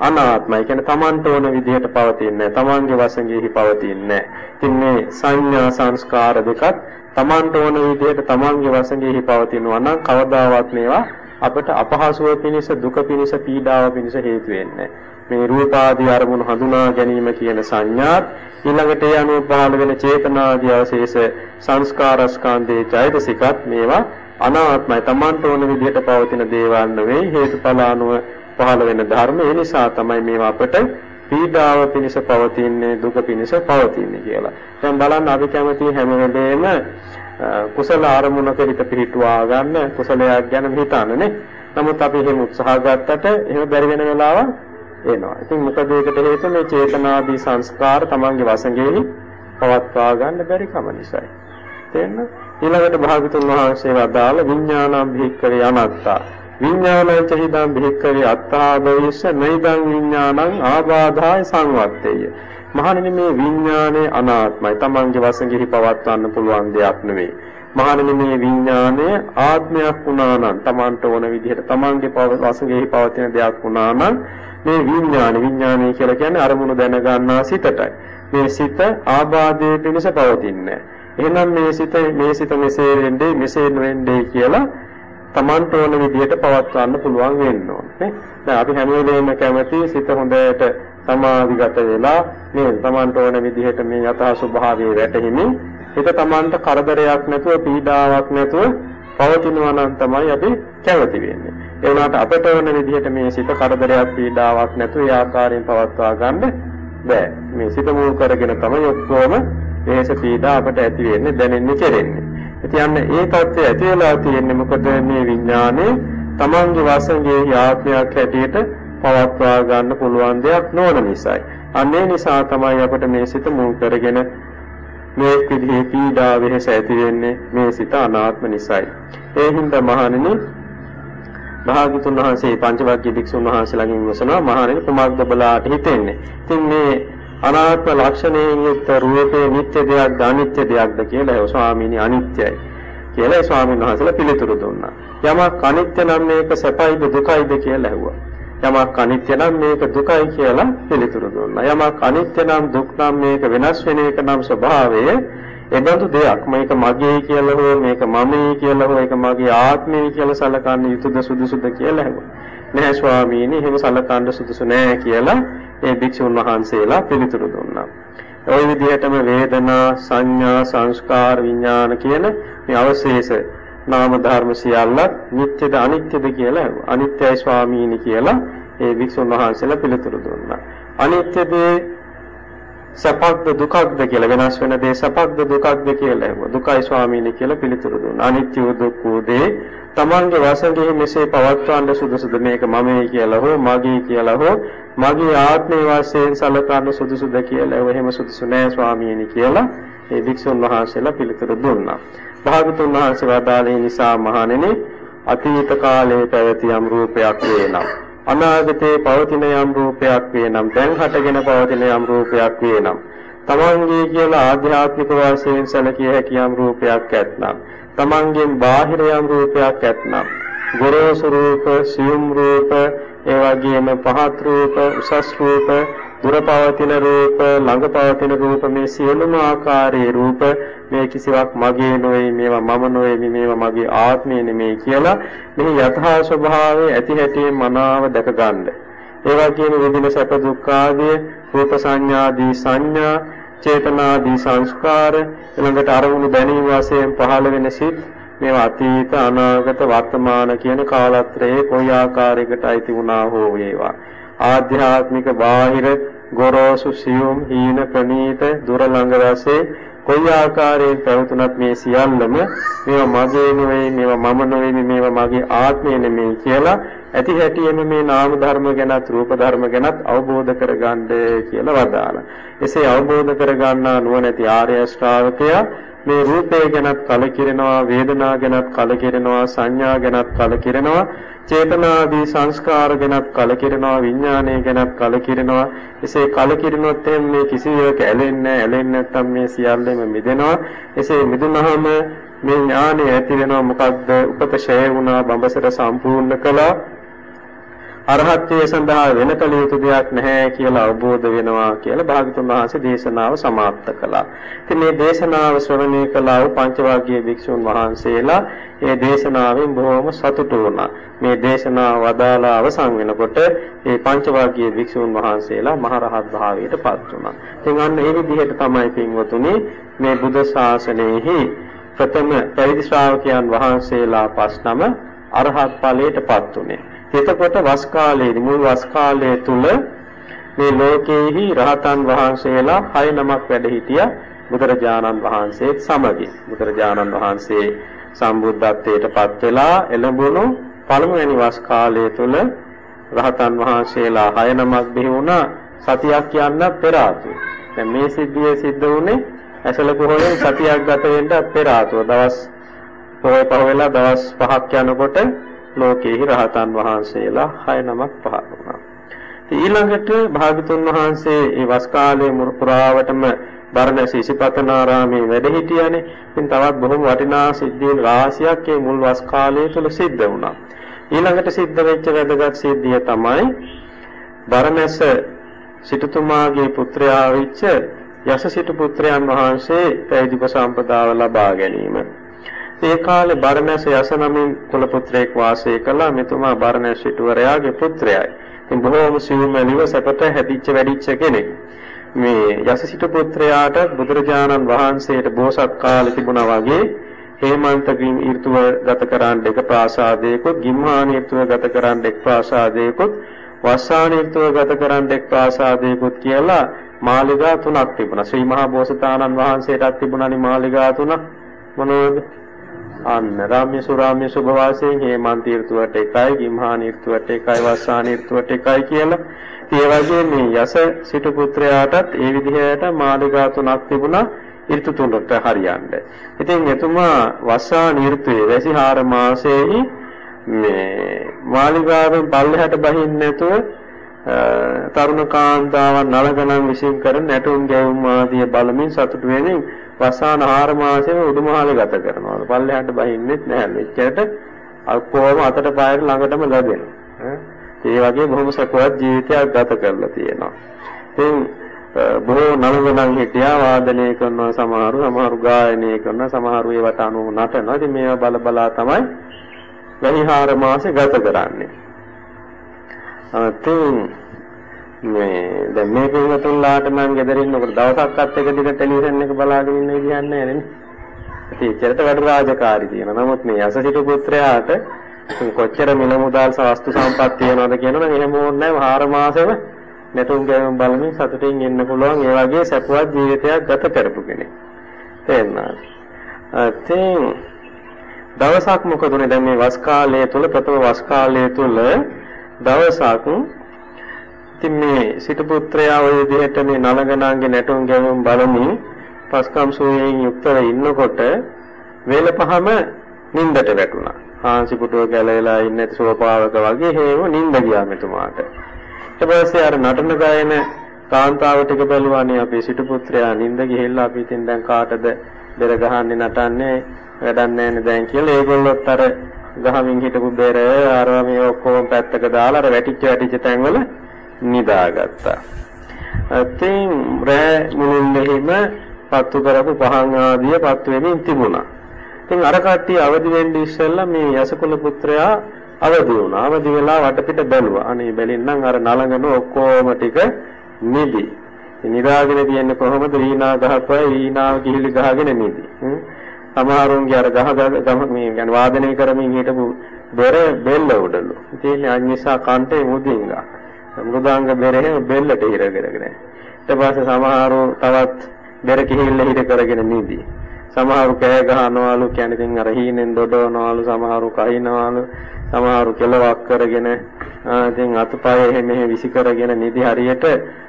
අනාත්මයි. කියන්නේ Tamanට ඕන විදිහට පවතින්නේ තමන්ගේ වශයෙන්හි පවතින්නේ ඉතින් මේ සංඥා සංස්කාර දෙකත් Tamanට ඕන විදිහට තමන්ගේ වශයෙන්හි පවතිනවා නම් කවදාවත් මේවා අපට අපහසුව පිණිස දුක පිණිස පීඩාව පිණිස හේතු වෙන්නේ මේ රූපාදී අරමුණු හඳුනා ගැනීම කියන සංඥාත් ඊළඟට ඒ අනුව පහළ වෙන චේතනාදී අවශේෂ සංස්කාර ස්කන්ධේ චෛතසිකත් මේවා අනාත්මයි Tamanට ඕන විදිහට පවතින දේවල් නෙවෙයි හේතුඵල අනුව පහළ වෙන ධර්ම ඒ නිසා තමයි මේවා අපට පීඩාව පිණිස පවතින්නේ දුක පිණිස පවතින්නේ කියලා. දැන් බලන්න අපි කැමති හැම වෙලේම කුසල අරමුණක හිත පිහිටුවා ගන්න කුසලයක් ගැන හිතන්නනේ. නමුත් අපි එහෙම උත්සාහ ගත්තට එහෙම බැරි වෙන වෙලාවක් එනවා. ඉතින් මොකද ඒකට හේතුව මේ චේතනාදී සංස්කාර තමන්ගේ වසඟෙහි පවත්වා ගන්න බැරි කම නිසායි. තේන්න? ඊළඟට භාගතුන් වහන්සේ වදාළ විඥානම් භික්කවේ අනත්තා. විඥානං චහිදං භික්කවේ අත්තා භවිෂ නෛදං විඥානං ආබාධාය සංවත්තේය. මහණෙනි මේ විඥානයේ අනාත්මයි. තමන්ගේ වසඟෙහි පවත්වන්න පුළුවන් දෙයක් නෙවෙයි. මහණෙනි මේ විඥානය ආත්මයක් වුණා නම් තමන්ට ඕන විදිහට තමන්ගේ වසඟෙහි පවතින දෙයක් වුණා නම් මේ විඥාන විඥානය කියලා කියන්නේ අරමුණු දැන ගන්නා සිතටයි. මේ සිත ආබාධයේ පිණිස පවතින්නේ. එහෙනම් මේ සිත මේ සිත මෙසේ වෙන්නේ මෙසේ නොවෙන්නේ කියලා Tamanට ඕන විදිහට පවත්වන්න පුළුවන් වෙන්න ඕනේ. දැන් අපි හැම වෙලේම කැමති සිත හොඳට සමාධිගත වෙලා නේද? Tamanට ඕන විදිහට මේ යථා ස්වභාවය වැටහිමින් හිත Tamanට කරදරයක් නැතුව පීඩාවක් නැතුව පවතිනවා නම් තමයි අපි කැමති වෙන්නේ. ඒ වුණාට අපට ඕන විදිහට මේ සිත කරදරයක් පීඩාවක් නැතුව ඒ ආකාරයෙන් පවත්වා ගන්න බෑ. මේ සිත මුල් කරගෙන තමයි ඔක්කොම වෙහස පීඩා අපට ඇති වෙන්නේ දැනෙන්නේ කෙරෙන්නේ. ඉතින් ඒ தත්ත්වය ඇති වෙලා තියෙන්නේ මොකද මේ විඥානේ තමන්ගේ වශයෙන් ආත්මයක් හැටියට පවත්වා ගන්න පුළුවන් දෙයක් නොවන නිසායි. අන්නේ නිසා තමයි අපට මේ සිත මුල් කරගෙන මේ විදිහේ පීඩා වෙහස ඇති වෙන්නේ මේ සිත අනාත්ම නිසායි. ඒ හින්දා මහණෙනි භාගතුන් වහන්සේ පංචවග්ගී භික්ෂුන් වහන්සේලාගෙන් විමසනවා මහණෙනි කුමක්ද බලාට හිතෙන්නේ. ඉතින් මේ අනාත්ම ලක්ෂණයෙන් යුක්ත රූපේ නිත්‍ය දෙයක්ද අනිත්‍ය දෙයක්ද කියලා ඒ ස්වාමීනි අනිත්‍යයි කියලා ඒ ස්වාමීන් වහන්සේලා පිළිතුරු දුන්නා. යමක් අනිත්‍ය නම් මේක සැපයිද දුකයිද කියලා ඇහුවා. යමක් අනිත්‍ය නම් මේක දුකයි කියලා පිළිතුරු දුන්නා. යමක් අනිත්‍ය නම් දුක් නම් මේක වෙනස් වෙන එක නම් ස්වභාවය එබඳු දෙයක් මේක මගේ කියලා හෝ මේක මමයි කියලා හෝ ඒක මගේ ආත්මය කියලා සලකන්න යුතුද සුදුසුද කියලා ඇහුවා. නෑ ස්වාමීනි එහෙම සලකන්න සුදුසු නෑ කියලා ඒ භික්ෂුන් වහන්සේලා පිළිතුරු දුන්නා. ওই විදිහටම වේදනා සංඥා සංස්කාර විඥාන කියන මේ අවශේෂ නාම ධර්ම සියල්ලත් නිට්ටයද අනිත්‍යද කියලා ඇහුවා. අනිත්‍යයි ස්වාමීනි කියලා ඒ භික්ෂුන් වහන්සේලා පිළිතුරු දුන්නා. අනිත්‍යදී සපක්ද දුකක්ද කියලා වෙනස් වෙන දේ සපක්ද දුකක්ද කියලා ඇහුවා. දුකයි ස්වාමීනි කියලා පිළිතුරු දුන්නා. අනිත්‍ය දුක්ඛ දේ තමන්ගේ වශයෙන් මෙසේ පවත්වන්න සුදුසුද මේක මමයි කියලා හෝ මගේ කියලා හෝ මගේ ආත්මේ වශයෙන් සලකන්න සුදුසුද කියලා ඒව එහෙම සුදුසු නෑ ස්වාමීනි කියලා ඒ භික්ෂුන් වහන්සේලා පිළිතුරු දුන්නා. භාගතුන් වහන්සේ වදාළේ නිසා මහණෙනි අතීත කාලයේ පැවති යම් රූපයක් වේනම් අනාගතයේ පවතින යම් රූපයක් වේනම් දැන් හටගෙන පවතින යම් රූපයක් වේනම් තමන්ගේ කියලා ආධ්‍යාත්මික වශයෙන් සැලකිය හැකි යම් රූපයක් ඇත්නම් තමන්ගෙන් බාහිර යම් රූපයක් ඇත්නම් ගොරෝසු රූප සියුම් රූප ඒ වගේම පහත් රූප උසස් රූප දුර පවතින රූප ළඟ පවතින රූප මේ සියලුම ආකාරයේ රූප මේ කිසිවක් මගේ නොවේ මේවා මම නොවේ මේවා මගේ ආත්මය නෙමෙයි කියලා මේ යථා ස්වභාවය ඇති හැටි මනාව දැක ගන්න. ඒ වගේම විදින සැප දුක්ඛ ආදී රූප සංඥාදී සංඥා චේතනාදී සංස්කාර ළඟට අරමුණු දැනීම වශයෙන් පහළ වෙන සිත් මේවා අතීත අනාගත වර්තමාන කියන කාලත්‍රයේ කොයි ආකාරයකට අයිති වුණා හෝ වේවා ආධ්‍යාත්මික බාහිර ගොරෝසු සියුම් හීන ප්‍රනීත දුර ළඟ රසේ කොයි ආකාරයෙන් පැවතුනත් මේ සියල්ලම මේවා මගේ නෙවෙයි මේවා මම නෙවෙයි මේවා මගේ ආත්මය නෙමෙයි කියලා ඇති හැටියෙම මේ නාම ධර්ම ගැනත් රූප ධර්ම ගැනත් අවබෝධ කරගන්න කියලා වදාලා. එසේ අවබෝධ කරගන්නා නුවණැති ආර්ය ශ්‍රාවකයා මේ රූපය ගැනත් කලකිරෙනවා වේදනා ගැනත් කලකිරෙනවා සංඥා ගැනත් කලකිරෙනවා චේතනාදී සංස්කාර ගැනත් කලකිරෙනවා විඥානය ගැනත් කලකිරෙනවා. එසේ කලකිරෙනොත් මේ කිසියක ඇලෙන්නේ ඇලෙන්නේ නැත්නම් මේ සියල්ලම මිදෙනවා. එසේ මිදුනහම මේ ඥානය ඇති වෙනවා. මොකද්ද? උපත ෂය වුණා බඹසර සම්පූර්ණ කළා. අරහත්ත්වයේ සඳහා වෙන කල යුතු දෙයක් නැහැ කියලා අවබෝධ වෙනවා කියලා භාගතුන් වහන්සේ දේශනාව સમાප්ත කළා. ඉතින් මේ දේශනාව ශ්‍රවණය කළා වූ පංචවාග්ගිය භික්ෂුන් වහන්සේලා මේ දේශනාවෙන් බොහොම සතුටු වුණා. මේ දේශනාව වදාලා අවසන් වෙනකොට මේ පංචවාග්ගිය භික්ෂුන් වහන්සේලා මහරහත් භාවයට පත් වුණා. ඉතින් අන්න ඒ විදිහට තමයි පින්වතුනි මේ බුද්ධ ශාසනයෙහි ප්‍රථම පැවිදි ශ්‍රාවකයන් වහන්සේලා පස් නම අරහත් ඵලයට පත් වුණේ. එතකොට වස් කාලයේදී මුල් වස් කාලය තුල මේ ලෝකේහි රහතන් වහන්සේලා හය නමක් වැඩ හිටියා බුදුරජාණන් වහන්සේත් සමග. බුදුරජාණන් වහන්සේ සම්බුද්ධත්වයට පත් වෙලා එළඹුණු පළමුවැනි වස් කාලය තුල රහතන් වහන්සේලා හය නමක් බිහි වුණා සතියක් යන්නත් පෙර ආතුව. දැන් මේ සිද්ධිය සිද්ධ වුණේ ඇසල පොහොයෙන් සතියක් ගත වෙන්න පෙර ආතුව. දවස් පොහොය පහවෙලා දවස් පහක් යනකොට ලෝකේහි රහතන් වහන්සේලා 6 නමක් පහළ වුණා. ඊළඟට භාගතුන් වහන්සේ ඒ වස් කාලයේ මුර පුරාවටම බරණැස ඉසිපතනාරාමේ වැඩ හිටියානේ. ඉතින් තවත් බොහොම වටිනා සිද්ධීන් රාශියක් මේ මුල් වස් කාලය තුල සිද්ධ වුණා. ඊළඟට සිද්ධ වෙච්ච වැදගත් සිද්ධිය තමයි බරණැස සිටුතුමාගේ පුත්‍රයා වෙච්ච යස සිටු පුත්‍රයන් වහන්සේ පැවිදි සම්පදාව ලබා ගැනීම. ඒ කාලේ බරණැස යස නමින් කුල පුත්‍රයෙක් වාසය කළා. මෙතුමා බරණැස සිටුවරයාගේ පුත්‍රයයි. ඉතින් බොහෝම සිව්මැලිව සැපට හැදිච්ච වැඩිච්ච කෙනෙක්. මේ යස සිටු පුත්‍රයාට බුදුරජාණන් වහන්සේට බෝසත් කාලේ තිබුණා වගේ හේමන්ත ඍතුව ගත කරන්න එක ප්‍රාසාදයකොත් ගිම්හාන ඍතුව ගත කරන්න එක් ප්‍රාසාදයකොත් වස්සාන ඍතුව ගත කරන්න එක් ප්‍රාසාදයකොත් කියලා මාලිගා තුනක් තිබුණා. ශ්‍රී මහා බෝසතාණන් වහන්සේටත් තිබුණානි මාලිගා තුනක්. මොනවද? අන්න රාම්‍ය සුරාම්‍ය සුභ වාසයෙන් හේමන්ත ඍතුවට එකයි ගිම්හාන ඍතුවට එකයි වස්සාන ඍතුවට එකයි කියලා. ඒ වගේ මේ යස සිටු පුත්‍රයාටත් ඒ විදිහට මාළිගා තුනක් තිබුණා ඍතු තුනට හරියන්න. ඉතින් එතුමා වස්සාන ඍතුවේ වැසිහාර මාසයේහි මේ මාළිගාවෙන් පල්ලෙහාට බහින්න නැතුව තරුණ කාන්තාවන් නලගණන් විසින් කරන නැටුම් ගැයුම් ආදී බලමින් සතුටු වෙමින් වසාන ආහාර මාසෙම උඩුමහලේ ගත කරනවා. පල්ලෙහාට බහින්නෙත් නැහැ. මෙච්චරට අල්පෝම අතට පායට ළඟටම ලැබෙනවා. ඒ වගේ බොහොම සතුටවත් ජීවිතයක් ගත කරලා තියෙනවා. ඉතින් බොහෝ නළුගණන් හිටියා වාදනය කරනවා සමහරු සමහරු ගායනය කරනවා සමහරු ඒවට අනුව නටනවා. ඉතින් මේවා බල බලා තමයි වැහිහාර මාසේ ගත කරන්නේ. අතින් මේ දැන් මේ පින්වතුන්ලාට මම ගෙදර ඉන්නකොට දවසක්වත් එක දිග ටෙලිවිෂන් එක බලාගෙන ඉන්න විදිහක් නැහැ නේ. ඉතින් ඒතරට වැඩ රාජකාරී තියෙනවා. නමුත් මේ යසසිටු පුත්‍රයාට කොච්චර මිල මුදල් සවස්තු සම්පත් තියෙනවද කියනනම් එහෙම ඕනේ නැහැ. හාර මාසෙම නැටුම් ගැයුම් බලමින් සතුටින් ඉන්න පුළුවන් ඒ වගේ සැපවත් ජීවිතයක් ගත කරපු කෙනෙක්. තේරුණාද? ඉතින් දවසක් මොකද උනේ දැන් මේ වස් කාලය තුල ප්‍රථම වස් කාලය තුල දවසක් ඉතින් මේ සිටු පුත්‍රයා ওই විදිහට මේ නලගනාගේ නැටුම් ගැයුම් බලමින් පස්කම් සෝයෙන් යුක්තව ඉන්නකොට වේල පහම නින්දට වැටුණා. හාන්සි පුටුව ගැලවිලා ඉන්න සෝපාවක වගේ හේම නිින්ද ගියා මෙතුමාට. ඊට පස්සේ අර නටන ගායන කාන්තාව ටික බැලුවානේ අපේ සිටු පුත්‍රයා නිින්ද ගිහිල්ලා අපි ඉතින් දැන් කාටද බෙර ගහන්නේ නටන්නේ වැඩක් නැන්නේ දැන් කියලා ඒගොල්ලොත් අර ගහමින් හිටපු බෙර අරවා මේ ඔක්කොම පැත්තක දාලා අර වැටිච්ච වැටිච්ච තැන්වල නිදාගත්තා. අතින් රෑ මුලින්ම පත්තු කරපු පහන් ආදිය පත්තු වෙමින් තිබුණා. ඉතින් අර කට්ටිය අවදි වෙන්න ඉස්සෙල්ලා මේ යසකුල පුත්‍රයා අවදි වුණා. අවදි වෙලා වටපිට බැලුවා. අනේ බැලින්නම් අර නලඟන ඔක්කොම ටික නිදි. නිදාගෙන තියන්නේ කොහොමද? වීණා ගහපුවා වීණාව කිහිලි ගහගෙන නිදි. සමහරුන්ගේ අර ගහ ගම මේ කියන්නේ වාදනය කරමින් හිටපු බෙර බෙල්ල උඩලු. ඉතින් අන්‍යසා කන්ටේ මුදින්ගා. මෘදාංග බෙරේ බෙල්ලට හිර කරගෙන. ඊට පස්සේ සමහරු තවත් බෙර කිහිල්ල හිර කරගෙන නිදි. සමහරු කෑ ගහනවලු කියන්නේ ඉතින් අර හීනෙන් දොඩවනවලු සමහරු කහිනවලු සමහරු කෙලවක් කරගෙන ඉතින් අතපය එහෙම මෙහෙ විසි කරගෙන නිදි හරියට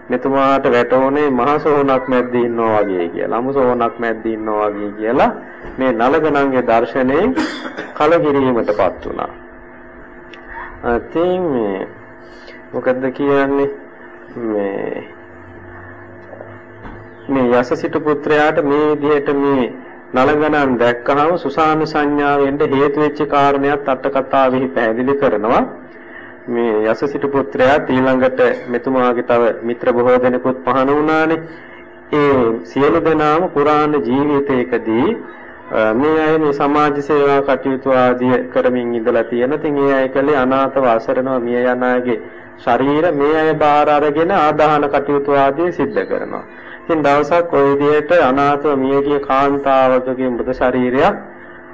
මෙතුමාට වැටෝනේ මහ සෝනක් මැද්ද ඉන්නවා වගේ කියලා. අමු සෝනක් මැද්ද ඉන්නවා වගේ කියලා මේ නලගණන්ගේ දර්ශනයෙන් කලකිරීමටපත් වුණා. ඉතින් මේ මොකද්ද කියන්නේ? මේ මේ යසසිට පුත්‍රයාට මේ විදිහට මේ නලගණන් දැක්කහම සුසාන සංඥාවෙන්ද හේතු වෙච්ච කාරණයක් අට කතාවෙහි පැහැදිලි කරනවා. මේ යසසිට පුත්‍රයා ඊළඟට මෙතුමාගේ තව මිත්‍ර බොහෝ දෙනෙකුත් පහන වුණානේ. ඒ සියලු දෙනාම පුරාණ ජීවිතයකදී මේ අය මේ සමාජ සේවා කටයුතු ආදී කරමින් ඉඳලා තියෙන. ඉතින් ඒ අය කලේ අනාථව අසරණව මිය යන අයගේ ශරීර මේ අය බාර අරගෙන ආදාහන කටයුතු ආදී සිද්ධ කරනවා. ඉතින් දවසක් ওই විදිහට අනාථ මියගිය කාන්තාවකගේ මృత ශරීරයක්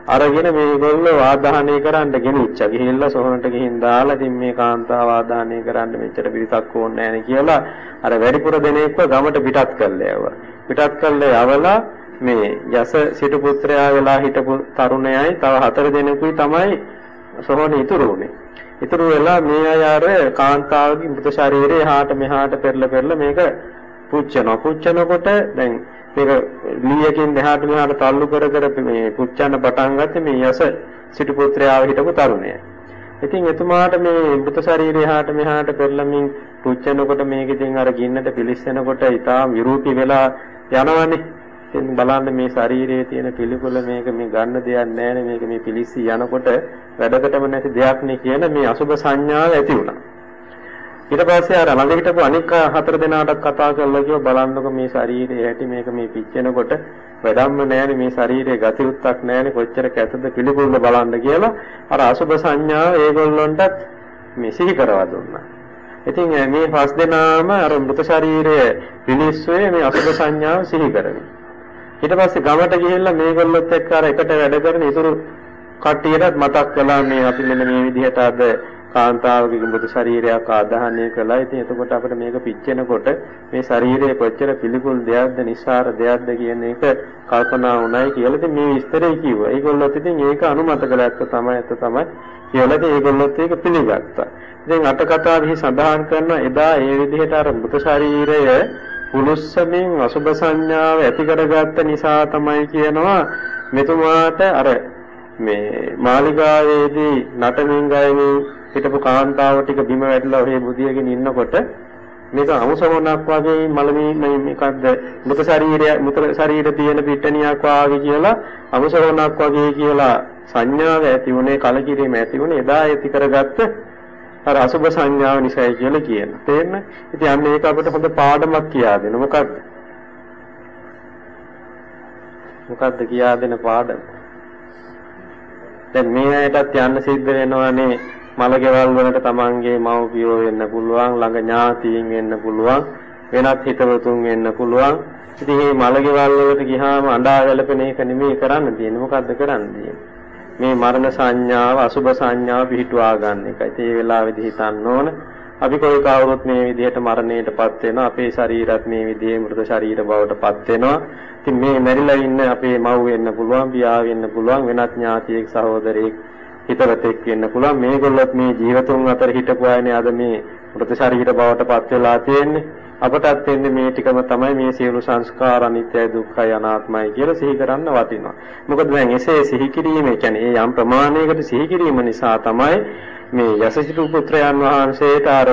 අරගෙන මේගොල්ලෝ ආදාහනය කරන්න ගෙනිච්චා. ගිහිල්ලා සොහොනට ගිහින් දාලා ඉතින් මේ කාන්තාව ආදාහනය කරන්න මෙච්චර පිරිසක් ඕනේ නැහැ කියලා අර වැඩිපුර දෙනෙක්ව ගමට පිටත් කළා යවවා. පිටත් කළා යවලා මේ යස සිටු පුත්‍රයා වෙලා හිටපු තරුණයයි තව හතර දෙනෙකුයි තමයි සොහොන ඉතුරු වුනේ. ඉතුරු වෙලා මේ අය අර කාන්තාවගේ මృత ශරීරය එහාට මෙහාට පෙරලා පෙරලා මේක පුච්චනවා. පුච්චනකොට දැන් මේක ලීයකින් එහාට මෙහාට තල්ලු කර කර මේ පුච්චන්න පටන් ගත්තේ මේ යස සිටු පුත්‍රයාව හිටපු තරුණය. ඉතින් එතුමාට මේ මృత ශරීරය එහාට මෙහාට පෙරලමින් පුච්චනකොට මේක ඉතින් අර ගින්නට පිලිස්සෙනකොට ඊටාම් විරූපී වෙලා යනවනේ. ඉතින් බලන්න මේ ශරීරයේ තියෙන පිළිකුල මේක මේ ගන්න දෙයක් නැහැ මේක මේ පිලිස්සි යනකොට වැඩකටම නැති දෙයක් නේ කියන මේ අසුබ සංඥාව ඇති වුණා. ඊට පස්සේ අර ළඟ හිටපු අනික් හතර දෙනාට කතා කරලා කිව්වා බලන්නකො මේ ශරීරයේ ඇති මේක මේ පිච්චෙනකොට වැඩම්ම නැහැනේ මේ ශරීරයේ ගතිඋත්තක් නැහැනේ කොච්චර කැතද පිළිකුල්ද බලන්න කියලා අර අසුබ සංඥාව ඒගොල්ලන්ටත් මේ සිහි කරවා දුන්නා. ඉතින් මේ පස් දෙනාම අර මృత ශරීරයේ පිලිස්සුවේ මේ අසුබ සංඥාව සිහි කරමින් ඊට පස්සේ ගමට ගිහිල්ලා මේගොල්ලොත් එක්ක අර එකට වැඩ කරන ඉතුරු කට්ටියටත් මතක් කළා මේ අපි මෙන්න මේ විදිහට අද කාන්තාවගේ මృదు ශරීරයක් ආදාහනය කළා. ඉතින් එතකොට අපිට මේක පිච්චෙනකොට මේ ශරීරයේ කොච්චර පිළිකුල් දෙයක්ද නිස්සාර දෙයක්ද කියන එක කල්පනා වුණයි කියලා ඉතින් මේ විස්තරය කිව්වා. ඒගොල්ලොත් ඉතින් ඒක අනුමත කළාත් තමයි ඇත්ත තමයි කියලා ඉතින් ඒගොල්ලොත් ඒක පිළිගත්තා. ඉතින් අට කතාවෙහි සඳහන් කරන එදා ඒ විදිහට අර මృత ශරීරය පුරුස්සමින් අසුබ සංඥාව ඇති කරගත්ත නිසා තමයි කියනවා මෙතුමාට අර මේ මාලිගාවේදී නටමින් ගයමින් හිටපු කාන්තාව ටික බිම වැටලා ඔහේ බුදියගෙන ඉන්නකොට මේක අමුසොමනක් වගේ මලමී මේකක්ද මృత ශරීරය මృత ශරීර තියෙන පිටණියක් වාගේ කියලා අමුසොමනක් වගේ කියලා සංඥාව ඇති උනේ කලකිරීම ඇති උනේ එදා ඇති කරගත්ත අර අසුබ සංඥාව නිසායි කියලා කියන. තේන්න? ඉතින් අන්න ඒක අපිට හොඳ පාඩමක් කියා දෙන. මොකද්ද? මොකද්ද කියා දෙන පාඩම? දැන් මේ අයටත් යන්න සිද්ධ වෙනවානේ මලකෙවල් වලට තමන්ගේ මව්පියෝ වෙන්න පුළුවන්, ළඟ ඥාතීන් වෙන්න පුළුවන්, වෙනත් හිතවතුන් වෙන්න පුළුවන්. ඉතින් මේ මලකෙවල් වලට ගියාම අඬා වැළපෙන එක නෙමෙයි කරන්න තියෙන්නේ. මොකද්ද කරන්න තියෙන්නේ? මේ මරණ සංඥාව අසුභ සංඥාව පිහිටුවා ගන්න එක. ඉතින් මේ වෙලාවේදී හිතන්න ඕන අපි කොයි කවුරුත් මේ විදිහට මරණයටපත් වෙනවා. අපේ ශරීරත් මේ විදිහේ මృత ශරීර බවටපත් වෙනවා. ඉතින් මේ මැරිලා ඉන්න අපේ මව් වෙන්න පුළුවන්, පියා වෙන්න පුළුවන්, වෙනත් ඥාතියෙක් සහෝදරයෙක් හිතවතෙක් වෙන්න පුළුවන්. මේගොල්ලොත් මේ ජීවතුන් අතර හිටපු අයනේ අද මේ මృత ශරීර බවටපත් වෙලා තියෙන්නේ. අපටත් එන්නේ මේ ටිකම තමයි මේ සියලු සංස්කාර අනිත්‍යයි දුක්ඛයි අනාත්මයි කියලා සිහි කරන්න වටිනවා. මොකද දැන් එසේ සිහි කිරීම කියන්නේ ඒ යම් ප්‍රමාණයකට සිහි කිරීම නිසා තමයි මේ යසසිතු පුත්‍රයන් වහන්සේට අර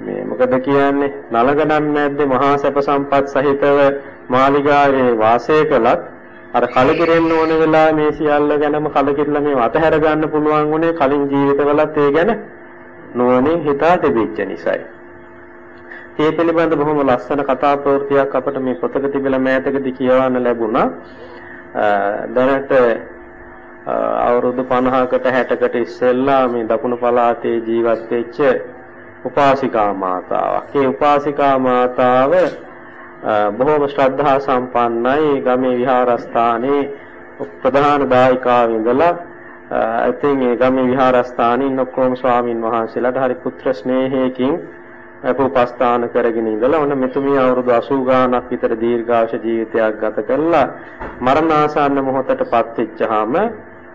මේ මොකද කියන්නේ නලගණන් මැද්දේ මහා සැප සම්පත් සහිතව මාලිගාවේ වාසය කළත් අර කලකිරෙන්න ඕන වෙලාව මේ සියල්ල ගැනම කලකිරලා මේ අතහැර ගන්න පුළුවන් උනේ කලින් ජීවිතවලත් ඒ ගැන නුවණින් හිතා තිබෙච්ච නිසායි. ඒ පිළිබඳ බොහොම ලස්සන කතා ප්‍රවෘත්තියක් අපිට මේ පොතක තිබිලා මෑතකදී කියවන්න ලැබුණා. දැනට අවුරුදු 50කට 60කට ඉස්සෙල්ලා මේ දකුණු පළාතේ ජීවත් වෙච්ච උපාසිකා මාතාවක්. ඒ උපාසිකා මාතාව බොහොම ශ්‍රද්ධා සම්පන්නයි ගමේ විහාරස්ථානයේ ප්‍රධාන දායකාව ඉඳලා ඉතින් ඒ ගමේ විහාරස්ථානයේ ඉන්න ඔක්කොම ස්වාමින් වහන්සේලාට හරි පුත්‍ර ස්නේහයකින් අපෝපස්ථාන කරගෙන ඉඳලා ඔන්න මෙතුමිය අවුරුදු 80 ගාණක් විතර දීර්ඝාෂ ජීවිතයක් ගත කළා මරණාසන්න මොහොතටපත් වෙච්චාම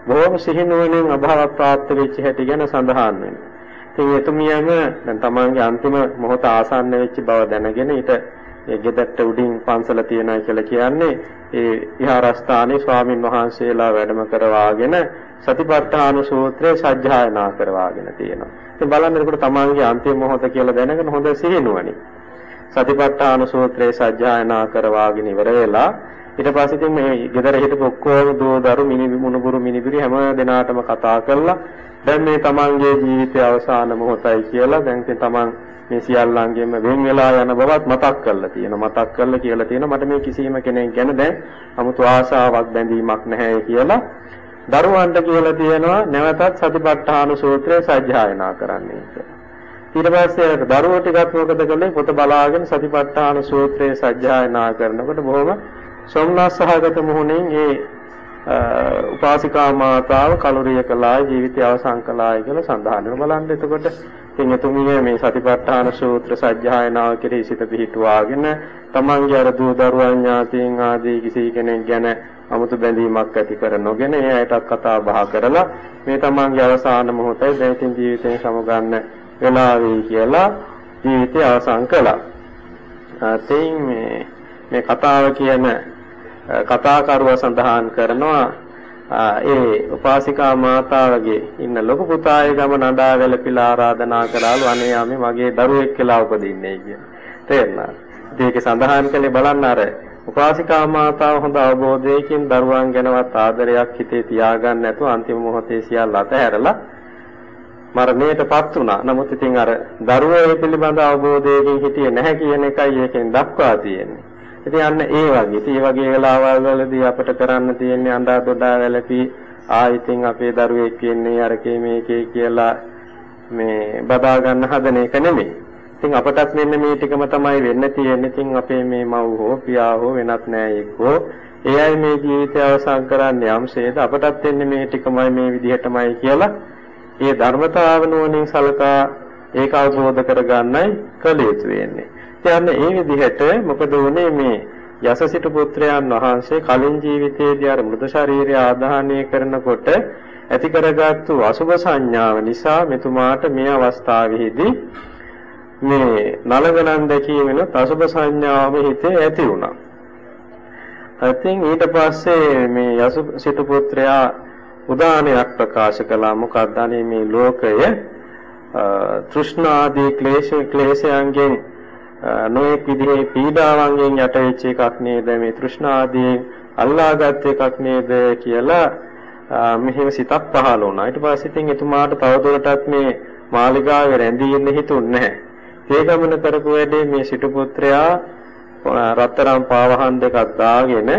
බොහොම සිහිනුවණින් අභාව ප්‍රාප්ත වෙච්ච හැටි ගැන සඳහන් වෙනවා. ඉතින් එතුමියම දැන් තමන්ගේ අන්තිම මොහොත ආසන්න වෙච්ච බව දැනගෙන ඊට ඒ ගෙදරට උඩින් පන්සල තියෙනවා කියලා කියන්නේ ඒ විහාරස්ථානයේ ස්වාමින් වහන්සේලා වැඩම කරවාගෙන සතිපට්ඨාන සූත්‍රය සජ්ජායනා කරවාගෙන තියෙනවා. ඉතින් බලන්න එතකොට තමන්ගේ අන්තිම මොහොත කියලා දැනගෙන හොඳ සිහිනුවණි. සතිපට්ඨාන සූත්‍රය සජ්ජායනා කරවාගෙන ඉවර වෙලා ඊට පස්සේ ඉතින් මේ ගෙදර හිටපු ඔක්කොම දෝ දරු මිනි මුණුබුරු මිනිබිරි හැම දිනාටම කතා කරලා දැන් මේ තමන්ගේ ජීවිතයේ අවසාන මොහොතයි කියලා දැන් ඉතින් තමන් මේ සියල්ලංගෙම වෙන් වෙලා යන බවත් මතක් කරලා තියෙනවා මතක් කරලා කියලා තියෙනවා මට මේ කිසිම කෙනෙක් ගැන දැන් 아무තු ආශාවක් බැඳීමක් නැහැ කියලා දරුවන්ට කියලා තියෙනවා නැවතත් සතිපට්ඨාන සූත්‍රය සජ්ජායනා කරන්නයි කියලා. ඊට පස්සේ දරුවෝ ටිකක් මොකද කළේ පොත බලාගෙන සතිපට්ඨාන සූත්‍රය සජ්ජායනා කරනකොට බොහොම සොම්නස් සහගත මුහුණින් ඒ උපාසිකා මාතාව කලුරිය කළා ජීවිතය අවසන් කළායි කියලා සඳහන් වෙනවා බලන්න එතකොට ඉතින් එතුමිය මේ සතිපට්ඨාන සූත්‍ර සජ්ජායනාව කෙරෙහි සිත පිහිටුවාගෙන තමන්ගේ අර දූ දරුවන් ඥාතීන් ආදී කිසි කෙනෙක් ගැන 아무තු බැඳීමක් ඇති කර නොගෙන ඒ අයටත් කතා බහ කරලා මේ තමන්ගේ අවසාන මොහොතේ දැන් ජීවිතයෙන් සමගන්න වෙලාවේ කියලා ජීවිතය අවසන් කළා. තෙයින් මේ මේ කතාව කියන කතාකරුවා සඳහන් කරනවා ඒ උපාසිකා මාතාවගේ ඉන්න ලොකු පුතාගේ ගම නඩා වැළපිලා ආරාධනා කළාලු අනේ යමි මගේ දරුවෙක් කියලා උපදින්නේ කියන. තේරුණා. ඒක සඳහන් කළේ බලන්න අර උපාසිකා මාතාව හොඳ අවබෝධයකින් දරුවන් ගැනවත් ආදරයක් හිතේ තියාගන්න නැතුව අන්තිම මොහොතේ සියල්ල අතහැරලා මරණයටපත් වුණා. නමුත් ඉතින් අර දරුවෝ පිළිබඳ අවබෝධයකින් හිටියේ නැහැ කියන එකයි ඒකෙන් දක්වා තියෙන්නේ. ඉතින් අන්න ඒ වගේ. ඉතින් මේ වගේ වෙලාවල් වලදී අපිට කරන්න තියෙන්නේ අඬා දොඩා වැළපි ආයිතින් අපේ දරුවෙක් කියන්නේ අරකේ මේකේ කියලා මේ බදා ගන්න හදන එක නෙමෙයි. ඉතින් අපටත් මෙන්න මේ ටිකම තමයි වෙන්න තියෙන්නේ. ඉතින් අපේ මේ මව් හෝ පියා හෝ වෙනත් නෑයෙක් හෝ ඒ අය මේ ජීවිතය අවසන් කරන්නේ යම්සේද අපටත් වෙන්නේ මේ ටිකමයි මේ විදිහටමයි කියලා ඒ ධර්මතාව නුවණින් සලකා ඒක අවබෝධ කරගන්නයි කළ යුතු වෙන්නේ. ඉතින් ඒ විදිහට මොකද උනේ මේ යසසිත පුත්‍රයන් වහන්සේ කලින් ජීවිතයේදී අර මృత ශරීරය ආදාහනය කරනකොට ඇති කරගත්තු අසුභ සංඥාව නිසා මෙතුමාට මේ අවස්ථාවේදී මේ නලගණන් දැකීමෙනුත් අසුභ සංඥාවම හිතේ ඇති වුණා. ඉතින් ඊට පස්සේ මේ යසසිත පුත්‍රයා උදානයක් ප්‍රකාශ කළා මොකක්ද මේ ලෝකය තෘෂ්ණාදී ක්ලේශ ක්ලේශයන්ගෙන් නොඑක් විදිහේ පීඩාවන්ගෙන් යට වෙච්ච එකක් නේද මේ තෘෂ්ණාදී අල්ලාගත් එකක් නේද කියලා මෙහෙම සිතක් පහළ වුණා. ඊට පස්සේ ඉතින් එතුමාට තවදුරටත් මේ මාලිගාවේ රැඳී ඉන්න හිතුන්නේ නැහැ. ඒ ගමන කරපු වැඩේ මේ සිටු පුත්‍රයා රත්තරන් පාවහන් දෙකක් දාගෙන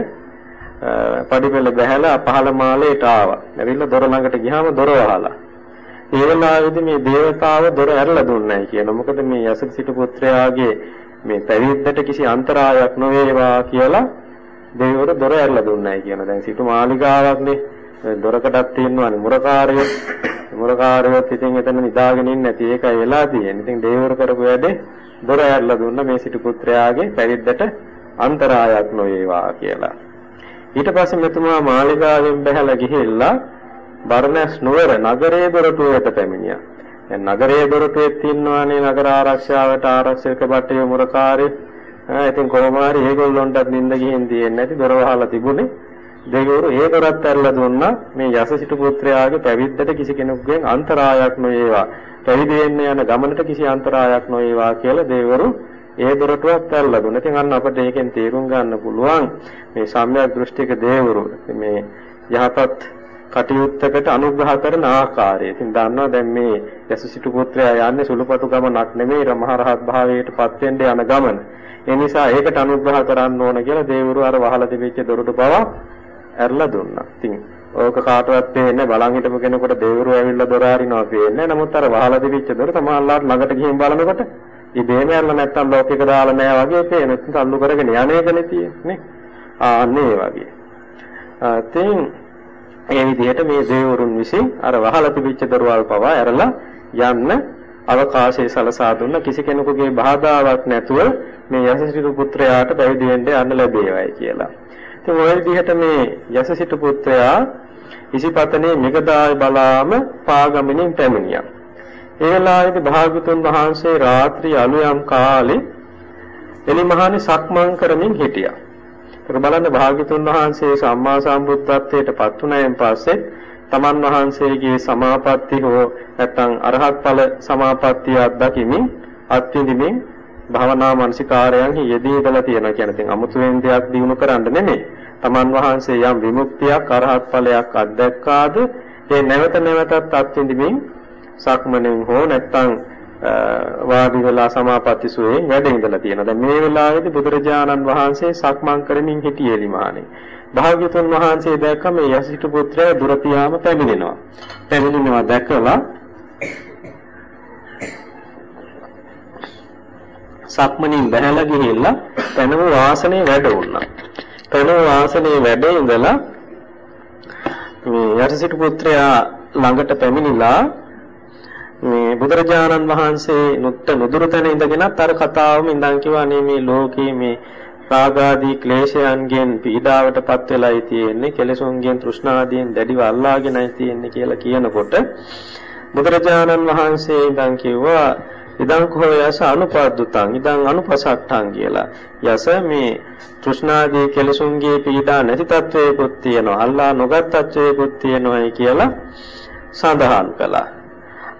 පඩිපෙළ බැහැලා පහළ මාලේට ආවා. ඇවිල්ලා දොර ළඟට ගියාම දොර වහලා. ඒ වෙලාවේදී මේ దేవතාව දොර ඇරලා දුන්නයි කියන. මොකද මේ යසක සිටු පුත්‍රයාගේ මේ පැවිද්දට කිසි අන්තරායක් නොවේවා කියලා දෙවිවරු දොර ඇරලා දුන්නයි කියන. දැන් සිටු මාලිගාවක්නේ දොරකටක් තියෙනවානේ මුරකාරයෝ. මුරකාරයෝත් ඉතින් එතන නිදාගෙන ඉන්නේ නැති ඒකයි වෙලා තියෙන්නේ. ඉතින් දෙවිවරු කරපු වැඩේ දොර ඇරලා දුන්න මේ සිටු පුත්‍රයාගේ පැවිද්දට අන්තරායක් නොවේවා කියලා. ඊට පස්සේ මෙතුමා මාලිගාවෙන් බැහැලා ගිහිල්ලා බර්ණස් නුවර නගරයේ දොරටුව වෙත පැමිණියා. දැන් නගරයේ දොරටුවෙත් ඉන්නවනේ නගර ආරක්ෂාවට ආරක්ෂක බට්ටිය මුරකාරේ. ආ ඉතින් කොහොම හරි ඒගොල්ලොන්ටත් නිින්ද ගිහින් තියෙන්නේ නැති දොර වහලා තිබුණේ. දෙවිවරු ඒ දොරත් ඇරලා දුන්නා මේ යසසිට පුත්‍රයාගේ පැවිද්දට කිසි කෙනෙකුගෙන් අන්තරායක් නොවේවා. පැවිදි වෙන්න යන ගමනට කිසි අන්තරායක් නොවේවා කියලා දෙවිවරු ඒ දොරටුවත් ඇරලා දුන්නා. ඉතින් අන්න අපිට ඒකෙන් තේරුම් ගන්න පුළුවන් මේ සම්‍යක් දෘෂ්ටික දෙවිවරු මේ යහපත් කටයුත්තකට අනුග්‍රහ කරන ආකාරය. ඉතින් දන්නවා දැන් මේ යසසිට පුත්‍රයා යන්නේ සුළුපටු ගමනක් නෙමෙයි මහරහත් භාවයට පත් වෙන්න යන ගමන. ඒ නිසා ඒකට අනුග්‍රහ කරන්න ඕන කියලා දෙවිවරු අර වහලා තිබිච්ච දොරටු බව ඇරලා දුන්නා. ඉතින් ඕක කාටවත් පේන්නේ බලන් හිටපු කෙනෙකුට දෙවිවරු ඇවිල්ලා දොර අරිනවා පේන්නේ. නමුත් අර වහලා තිබිච්ච දොර තමයිලාට ළඟට ගිහින් බලනකොට ඉබේම ඇරලා නැත්තම් ලෝකෙක දාලා නැහැ වගේ පේන. ඉතින් තල්ලු කරගෙන යන්නේකනේ තියෙන්නේ. ආන්නේ වගේ. ඉතින් ඒ විදිහට මේ දෙවිවරුන් විසින් අර වහලා තිබිච්ච දොරවල් පවා ඇරලා යන්න අවකාශය සලසා දුන්න කිසි කෙනෙකුගේ බාධාවක් නැතුව මේ යසසිරු පුත්‍රයාට පැවිදි වෙන්න යන්න ලැබේවයි කියලා. ඉතින් ওই විදිහට මේ යසසිට පුත්‍රයා ඉසිපතනේ මෙගදාය බලාම පාගමනින් පැමිණියා. ඒ වෙලාවේදී භාගතුන් වහන්සේ රාත්‍රී අලුයම් කාලේ එලිමහානි සක්මන් කරමින් හිටියා. ඒක බලන්න භාග්‍යතුන් වහන්සේ සම්මා සම්බුද්ධත්වයට පත් වුණායින් පස්සේ තමන් වහන්සේගේ සමාපatti හෝ නැත්නම් අරහත් ඵල සමාපත්තිය අත්දකිමින් අත්විඳිමින් භවනා මානසිකාරයන් යෙදීදලා තියෙනවා කියන ඉතින් අමුතුවෙන් දෙයක් දිනු කරන්න නෙමෙයි. තමන් වහන්සේ යම් විමුක්තියක් අරහත් ඵලයක් අත්දැක්කාද ඒ නැවත නැවතත් අත්විඳිමින් සක්මණෙන් හෝ නැත්නම් වාඩි වෙලා සමාපatti සුවයෙන් වැඩ ඉඳලා තියෙනවා. දැන් මේ වෙලාවේදී බුදුරජාණන් වහන්සේ සක්මන් කරමින් හිටියේ ලිමානේ. භාග්‍යතුන් වහන්සේ දැක්ක මේ යසිත පුත්‍රයා දුරතියාම පැමිණෙනවා. පැමිණෙනවා දැකලා සක්මණින් බැහැලා ගිහිල්ලා පැනව වාසනේ වැඩ වුණා. පැනව වාසනේ වැඩ ඉඳලා මේ යසිත පුත්‍රයා ළඟට පැමිණිලා මේ බුදුරජාණන් වහන්සේ නුත්ත නුදුරුතන ඉඳගෙනත් අර කතාවම ඉඳන් කිව්වානේ මේ ලෝකේ මේ රාගාදී ක්ලේශයන්ගෙන් පීඩාවටපත් වෙලායි තියෙන්නේ කෙලෙසුන්ගෙන් තෘෂ්ණාදීන් දැඩිව අල්ලාගෙනයි තියෙන්නේ කියලා කියනකොට බුදුරජාණන් වහන්සේ ඉඳන් කිව්වා ඉදං කෝ යස අනුපද්දුතං ඉදං අනුපසට්ඨං කියලා යස මේ තෘෂ්ණාදී කෙලෙසුන්ගේ පීඩා නැති තත්වයකුත් තියෙනවා අල්ලා නොගත් තත්වයකුත් තියෙනවායි කියලා සඳහන් කළා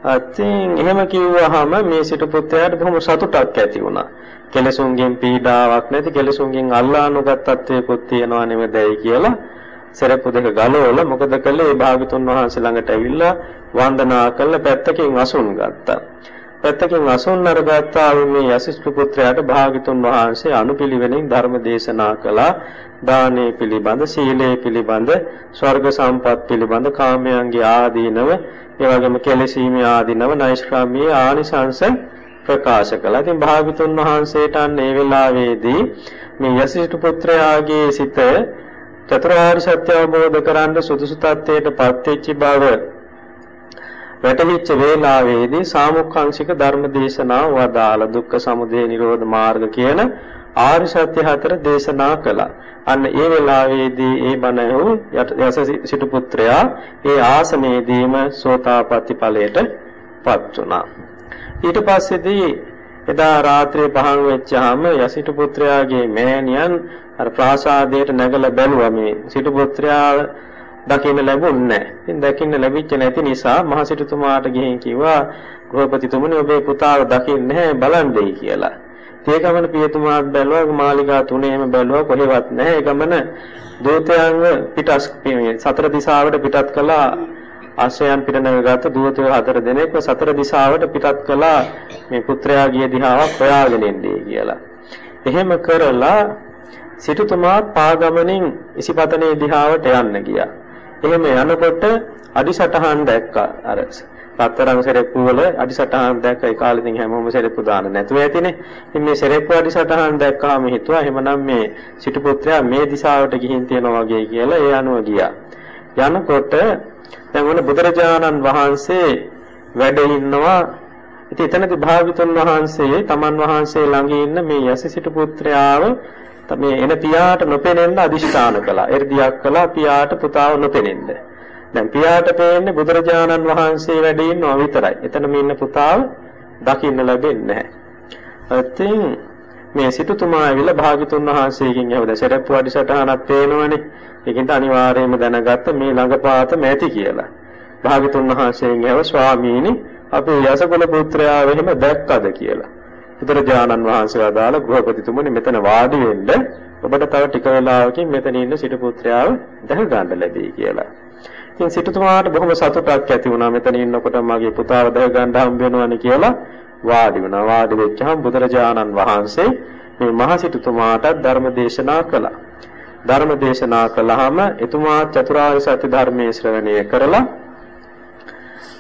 අතින් එහෙම කිව්වහම මේ සිටු පුත්‍රයාට බොහොම සතුටක් ඇති වුණා. කෙලසුන්ගෙන් පීඩාවක් නැති කෙලසුන්ගෙන් අල්ලා නොගත් තත්වයකුත් තියෙනවා නෙමෙයි කියලා සරප්පු දෙක ගලවලා මොකද කළේ ඒ භාගතුන් වහන්සේ ළඟට ඇවිල්ලා වන්දනා කළ පැත්තකින් අසුන් ගත්තා. පැත්තකින් අසුන් අරගත්තා මේ යසිෂ්ඨ පුත්‍රයාට භාගතුන් වහන්සේ අනුපිළිවෙලින් ධර්ම දේශනා කළා. දානේ පිළිබඳ, සීලේ පිළිබඳ, ස්වර්ග සම්පත් පිළිබඳ, කාමයන්ගේ ආදීනව ඒ වගේම කෙලෙසීමේ ආදීනව නෛෂ්ක්‍රාමී ආනිසංස ප්‍රකාශ කළා. ඉතින් භාගතුන් වහන්සේට අන්න ඒ වෙලාවේදී මේ යසිෂ්ඨ පුත්‍රයාගේ සිත චතුරාර්ය සත්‍ය අවබෝධ කරගන්න සුදුසු තත්ත්වයට පත්වෙච්ච බව වැටහිච්ච වේලාවේදී සාමුක්ඛංශික ධර්ම දේශනාව වදාළ දුක්ඛ සමුදය නිරෝධ මාර්ග කියන ආර්ය සත්‍ය හතර දේශනා කළා. අන්න ඒ වෙලාවේදී ඒ බණ යස සිටු පුත්‍රයා ඒ ආසනයේදීම සෝතාපට්ටි ඵලයට පත් වුණා. ඊට පස්සේදී එදා රාත්‍රියේ පහන් වෙච්චාම යසිටු පුත්‍රයාගේ මෑණියන් අර ප්‍රාසාදයට නැගලා බැලුවා මේ සිටු පුත්‍රයා දකින්න ලැබුණේ නැහැ. ඉතින් දකින්න ලැබිච්ච නැති නිසා මහ සිටුතුමාට ගිහින් කිව්වා ගෘහපතිතුමනි ඔබේ පුතාව දකින්නේ නැහැ බලන්නේ කියලා. ඒ ගමන පියතුමාත් බැලුවා මාලිගා තුනේම බැලුවා කොහෙවත් නැහැ. ඒ ගමන දූතයන්ව පිටස් සතර දිශාවට පිටත් කළා ආශ්‍රයන් පිටනගත දූතයෝ හතර දෙනෙක් සතර දිශාවට පිටත් කළා මේ පුත්‍රයා ගිය දිහාවක් හොයාගෙන ඉන්නේ කියලා. එහෙම කරලා සිටුතුමා පාගමනින් ඉසිපතනේ දිහාවට යන්න ගියා. එහෙම යනකොට අදිසටහන් දැක්කා. අර රත්තරන් සෙරෙප්පු වල අදිසටහන් දැක්ක ඒ කාලේ ඉතින් හැමෝම සෙරෙප්පු දාන්න නැතුව ඇතිනේ. ඉතින් මේ සෙරෙප්පු අදිසටහන් දැක්කාම හිතුවා එහෙමනම් මේ සිටු පුත්‍රයා මේ දිශාවට ගිහින් තියනවා වගේ කියලා ඒ අනුව ගියා. යනකොට දැන් මොන බුදුරජාණන් වහන්සේ වැඩ ඉන්නවා. ඉතින් එතනදී භාග්‍යතුන් වහන්සේ තමන් වහන්සේ ළඟ ඉන්න මේ යසිසිට පුත්‍රයාව මේ එන පියාට නොපෙනෙන්න අදිෂ්ඨාන කළා. එර්දියක් කළා පියාට පුතාව නොපෙනෙන්න. දැන් පියාට පේන්නේ බුදුරජාණන් වහන්සේ වැඩ ඉන්නවා විතරයි. එතනම ඉන්න පුතාව දකින්න ලැබෙන්නේ නැහැ. ඉතින් මේ සිටුතුමා ඇවිල්ලා භාග්‍යතුන් වහන්සේගෙන් ඇහුවා සරප්පු අඩිසටහනක් පේනවනේ. ඒකින්ද අනිවාර්යයෙන්ම දැනගත්ත මේ ළඟපාත මැති කියලා. භාග්‍යතුන් වහන්සේගෙන් ඇහුවා ස්වාමීනි අපේ යසකුල පුත්‍රයා එහෙම දැක්කද කියලා. බුදුරජාණන් වහන්සේ අදාළ ගෘහපතිතුමනි මෙතන වාඩි වෙන්න ඔබට තව ටික වෙලාවකින් මෙතන ඉන්න සිටු පුත්‍රයාව දැක ගන්න ලැබෙයි කියලා. ඉතින් සිටුතුමාට බොහොම සතුටක් ඇති වුණා මෙතන ඉන්නකොට මගේ පුතාව දැක ගන්න හම්බ වෙනවනේ කියලා වාඩි වුණා. වාඩි වෙච්චහම බුදුරජාණන් වහන්සේ මේ මහ සිටුතුමාට ධර්ම දේශනා කළා. ධර්ම දේශනා කළාම එතුමා චතුරාර්ය සත්‍ය ධර්මයේ ශ්‍රවණය කරලා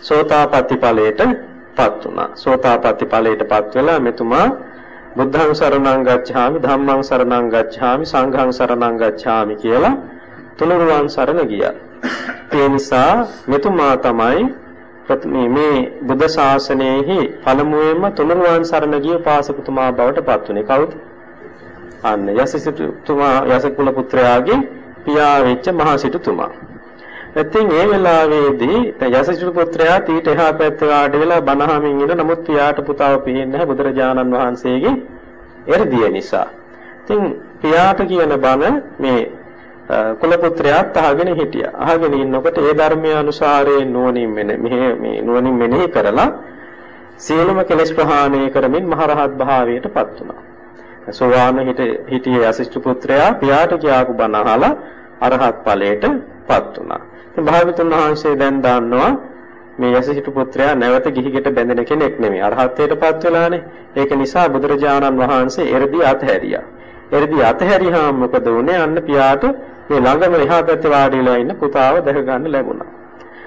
සෝතාපට්ටි ඵලයට පත් වුණා. සෝතාපට්ටි ඵලයට පත් වෙලා මෙතුමා බුද්ධං සරණං ගච්ඡාමි ධම්මං සරණං ගච්ඡාමි සංඝං සරණං ගච්ඡාමි කියලා තුනුරුවන් සරණ ගියා. ඒ නිසා මෙතුමා තමයි මේ බුද්ධ ශාසනයෙහි පළමුවෙන්ම තුනුරුවන් සරණ ගිය පාසකතුමා බවට පත් වුණේ කවුද? අන්න යසිතුමා යසකුල පුත්‍රයාගේ පියා වෙච්ච මහසිටුතුමා. ඉතින් ඒ වෙලාවේදී යසසිටු පුත්‍රයා තීට එහා පැත්තේ වාඩි වෙලා බණහමින් ඉන්න නමුත් පියාට පුතාව පේන්නේ නැහැ බුදුරජාණන් වහන්සේගේ එර්දිය නිසා. ඉතින් පියාට කියන බණ මේ කුල පුත්‍රයාත් අහගෙන හිටියා. අහගෙන ඉන්නකොට ඒ ධර්මයේ අනුසාරයෙන් නුවණින් මෙහෙ මේ නුවණින් මෙනෙහි කරලා සියලුම කෙලෙස් ප්‍රහාණය කරමින් මහරහත් භාවයටපත් වුණා. සෝවාන් හිටියේ යසිෂ්ඨ පුත්‍රයා පියාට කියාපු බණ අහලා අරහත් ඵලයටපත් වුණා. ඉතින් භාගතුන් වහන්සේ දැන් දන්නවා මේ යසිහිටු පුත්‍රයා නැවත ගිහිගෙට බැඳෙන කෙනෙක් නෙමෙයි. අරහත්ත්වයටපත් වෙලානේ. ඒක නිසා බුදුරජාණන් වහන්සේ එ르දී අතහැරියා. එ르දී අතහැරියාම මොකද වුනේ? අන්න පියාට මේ ළඟම එහා පැත්තේ වාඩිලා ඉන්න පුතාව දැක ගන්න ලැබුණා.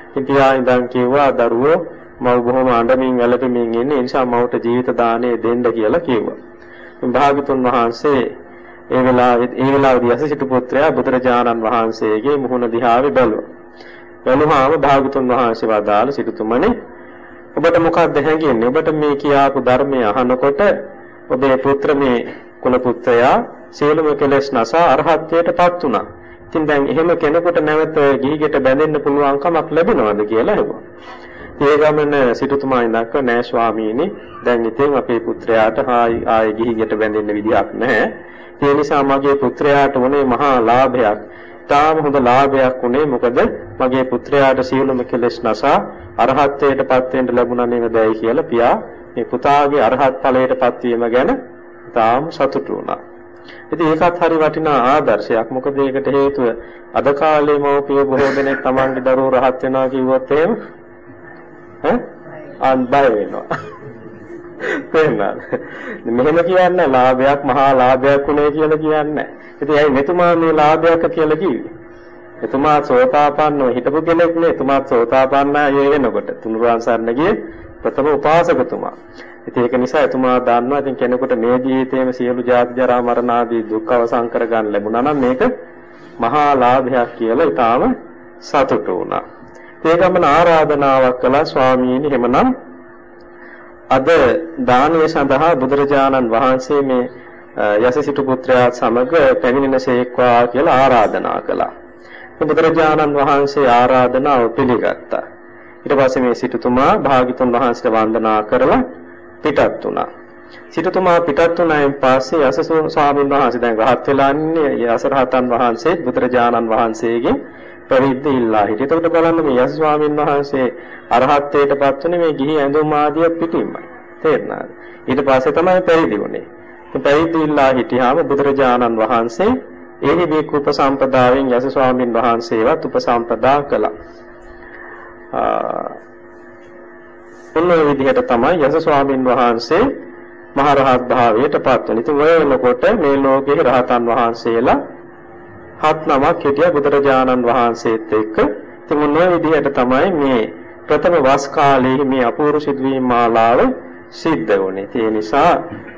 ඉතින් පියා ඉඳන් කිව්වා දරුවෝ මව බොහොම අඬමින් වැළපෙමින් ඉන්නේ. ඒ නිසා මවට ජීවිත දාණය දෙන්න කියලා කිව්වා. භාගතුන් වහන්සේ ඒ වෙලාවේ ඒ වෙලාවේදී යසිහිටු පුත්‍රයා බුදුරජාණන් වහන්සේගේ මුහුණ දිහාවේ බැලුවා. බැලුවාම භාගතුන් වහන්සේ වදාළ සිටුතුමනි ඔබට මොකක්ද හැඟෙන්නේ? ඔබට මේ කියාපු ධර්මය අහනකොට ඔබේ පුත්‍ර මේ කුල පුත්‍රයා සියලුම කෙලෙස් නසා අරහත්ත්වයටපත් වුණා. ඉතින් දැන් එහෙම කෙනෙකුට නැවත ගිහිගෙට බැඳෙන්න පුළුවන් කමක් ලැබෙනවද කියලා හෙව්වා. ඒ ගමන සිටුතුමා ඉඳන්ක නෑ ස්වාමීනි දැන් ඉතින් අපේ පුත්‍රයාට ආයේ ගිහිගෙට බැඳෙන්න විදිහක් නැහැ. ඒ නිසා මගේ පුත්‍රයාට වුණේ මහා ලාභයක්. තාම හොඳ ලාභයක් උනේ මොකද මගේ පුත්‍රයාට සියලුම කෙලෙස් නසා අරහත්ත්වයටපත් වෙන්න ලැබුණා නේදයි කියලා පියා මේ පුතාගේ අරහත් ඵලයටපත් වීම ගැන තාම සතුටු වුණා. ඉතින් ඒකත් හරි වටිනා ආදර්ශයක්. මොකද ඒකට හේතුව අද කාලේ මව්පිය බොහෝ දෙනෙක් Tamange දරුවෝ රහත් වෙනවා කිව්වොත් එහෙම ඈ අන් බය වෙනවා. තේරුණාද? මෙහෙම කියන්නේ ලාභයක් මහා ලාභයක් උනේ කියලා කියන්නේ. ඉතින් ඇයි මෙතුමා මේ ලාභයක් කියලා කිව්වේ? එතුමා සෝතාපන්නව හිටපු කෙනෙක් නේ. එතුමා සෝතාපන්නා යේ වෙනකොට තුනුරුවන් සරණ ගියේ ප්‍රථම උපාසකතුමා. ඉතින් ඒක නිසා එතුමා දන්නවා ඉතින් කෙනෙකුට මේ ජීවිතේම සියලු ජාති ජරා මරණ ආදී දුක් අවසන් කර ගන්න ලැබුණා නම් මේක මහා ලාභයක් කියලා ඊටාම සතුටු වුණා. ඒ ගමන ආරාධනාවක් කළා ස්වාමීනි එහෙමනම් අද දානීය සඳහා බුදුරජාණන් වහන්සේ මේ යසසිටු පුත්‍රයා සමග පැමිණෙනසේක්වා කියලා ආරාධනා කළා. බුදුරජාණන් වහන්සේ ආරාධනාව පිළිගත්තා. ඊට පස්සේ මේ සිටුතුමා භාග්‍යතුන් වහන්සේට වන්දනා කරලා පිටත් වුණා. සිටුතුමා පිටත් වුණායින් පස්සේ යසසු ස්වාමීන් වහන්සේ දැන් රහත් වෙලා ඉන්නේ යසරහතන් වහන්සේ බුදුරජාණන් වහන්සේගේ ප්‍රවිද්ද ඉල්ලා හිටිය. එතකොට බලන්න මේ යස ස්වාමීන් වහන්සේ අරහත්ත්වයටපත් වුණේ මේ ගිහි ඇඳුම් ආදිය පිටින්මයි. තේරුණාද? ඊට පස්සේ තමයි පැවිදි වුණේ. පැවිදි ඉල්ලා හිටියාම බුදුරජාණන් වහන්සේ එහි මේ උපසම්පදාවෙන් යස ස්වාමීන් වහන්සේවත් උපසම්පදා කළා. ඔන්න ඔය විදිහට තමයි යස ස්වාමීන් වහන්සේ මහරහත් භාවයට පත් වෙන්නේ. ඉතින් ඔය වෙනකොට මේ ලෝකේ රහතන් වහන්සේලා හත් නමක් හිටියා බුදුරජාණන් වහන්සේත් එක්ක. ඉතින් මොන විදිහට තමයි මේ ප්‍රථම වස් කාලයේ මේ අපූර්ව සිදුවීම් මාලාව සිද්ධ වුණේ. ඒ නිසා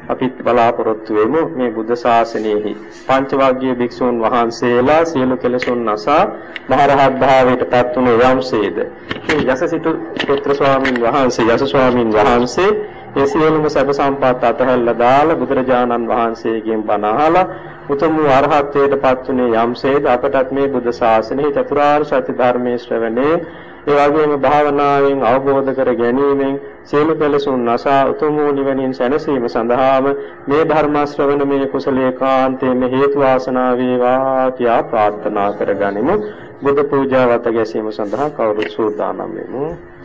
අපි බලාපොරොත්තු වෙමු මේ බුද්ධ ශාසනයෙහි පංචවග්ගීය භික්ෂුන් වහන්සේලා සියලු කෙලෙසුන් නසා මහරහත් භාවයට පත් වුණු යම්සේද. මේ යසසිටු පුත්‍ර ස්වාමින් වහන්සේ යස ස්වාමින් වහන්සේ ඒ සියලුම සබ සම්පත් අතහැරලා දාලා බුදුරජාණන් වහන්සේගෙන් බණ අහලා උතුම් වූ අරහත්ත්වයට පත්ුනේ යම්සේද අපටත් මේ බුද්ධ ශාසනයේ චතුරාර්ය සත්‍ය ධර්මයේ ශ්‍රවණේ ඒ වගේම භාවනාවෙන් අවබෝධ කර ගැනීමෙන් සියලු පෙළසුන් නසා උතුම් වූ නිවනින් සැනසීම සඳහාම මේ ධර්ම ශ්‍රවණමේ කුසලයේ කාන්තේම හේතු වාසනා වේවා කියා ප්‍රාර්ථනා කරගනිමු. බුද්ධ පූජාවත ගැසීම සඳහා කවුරුත් සූදානම් වෙමු.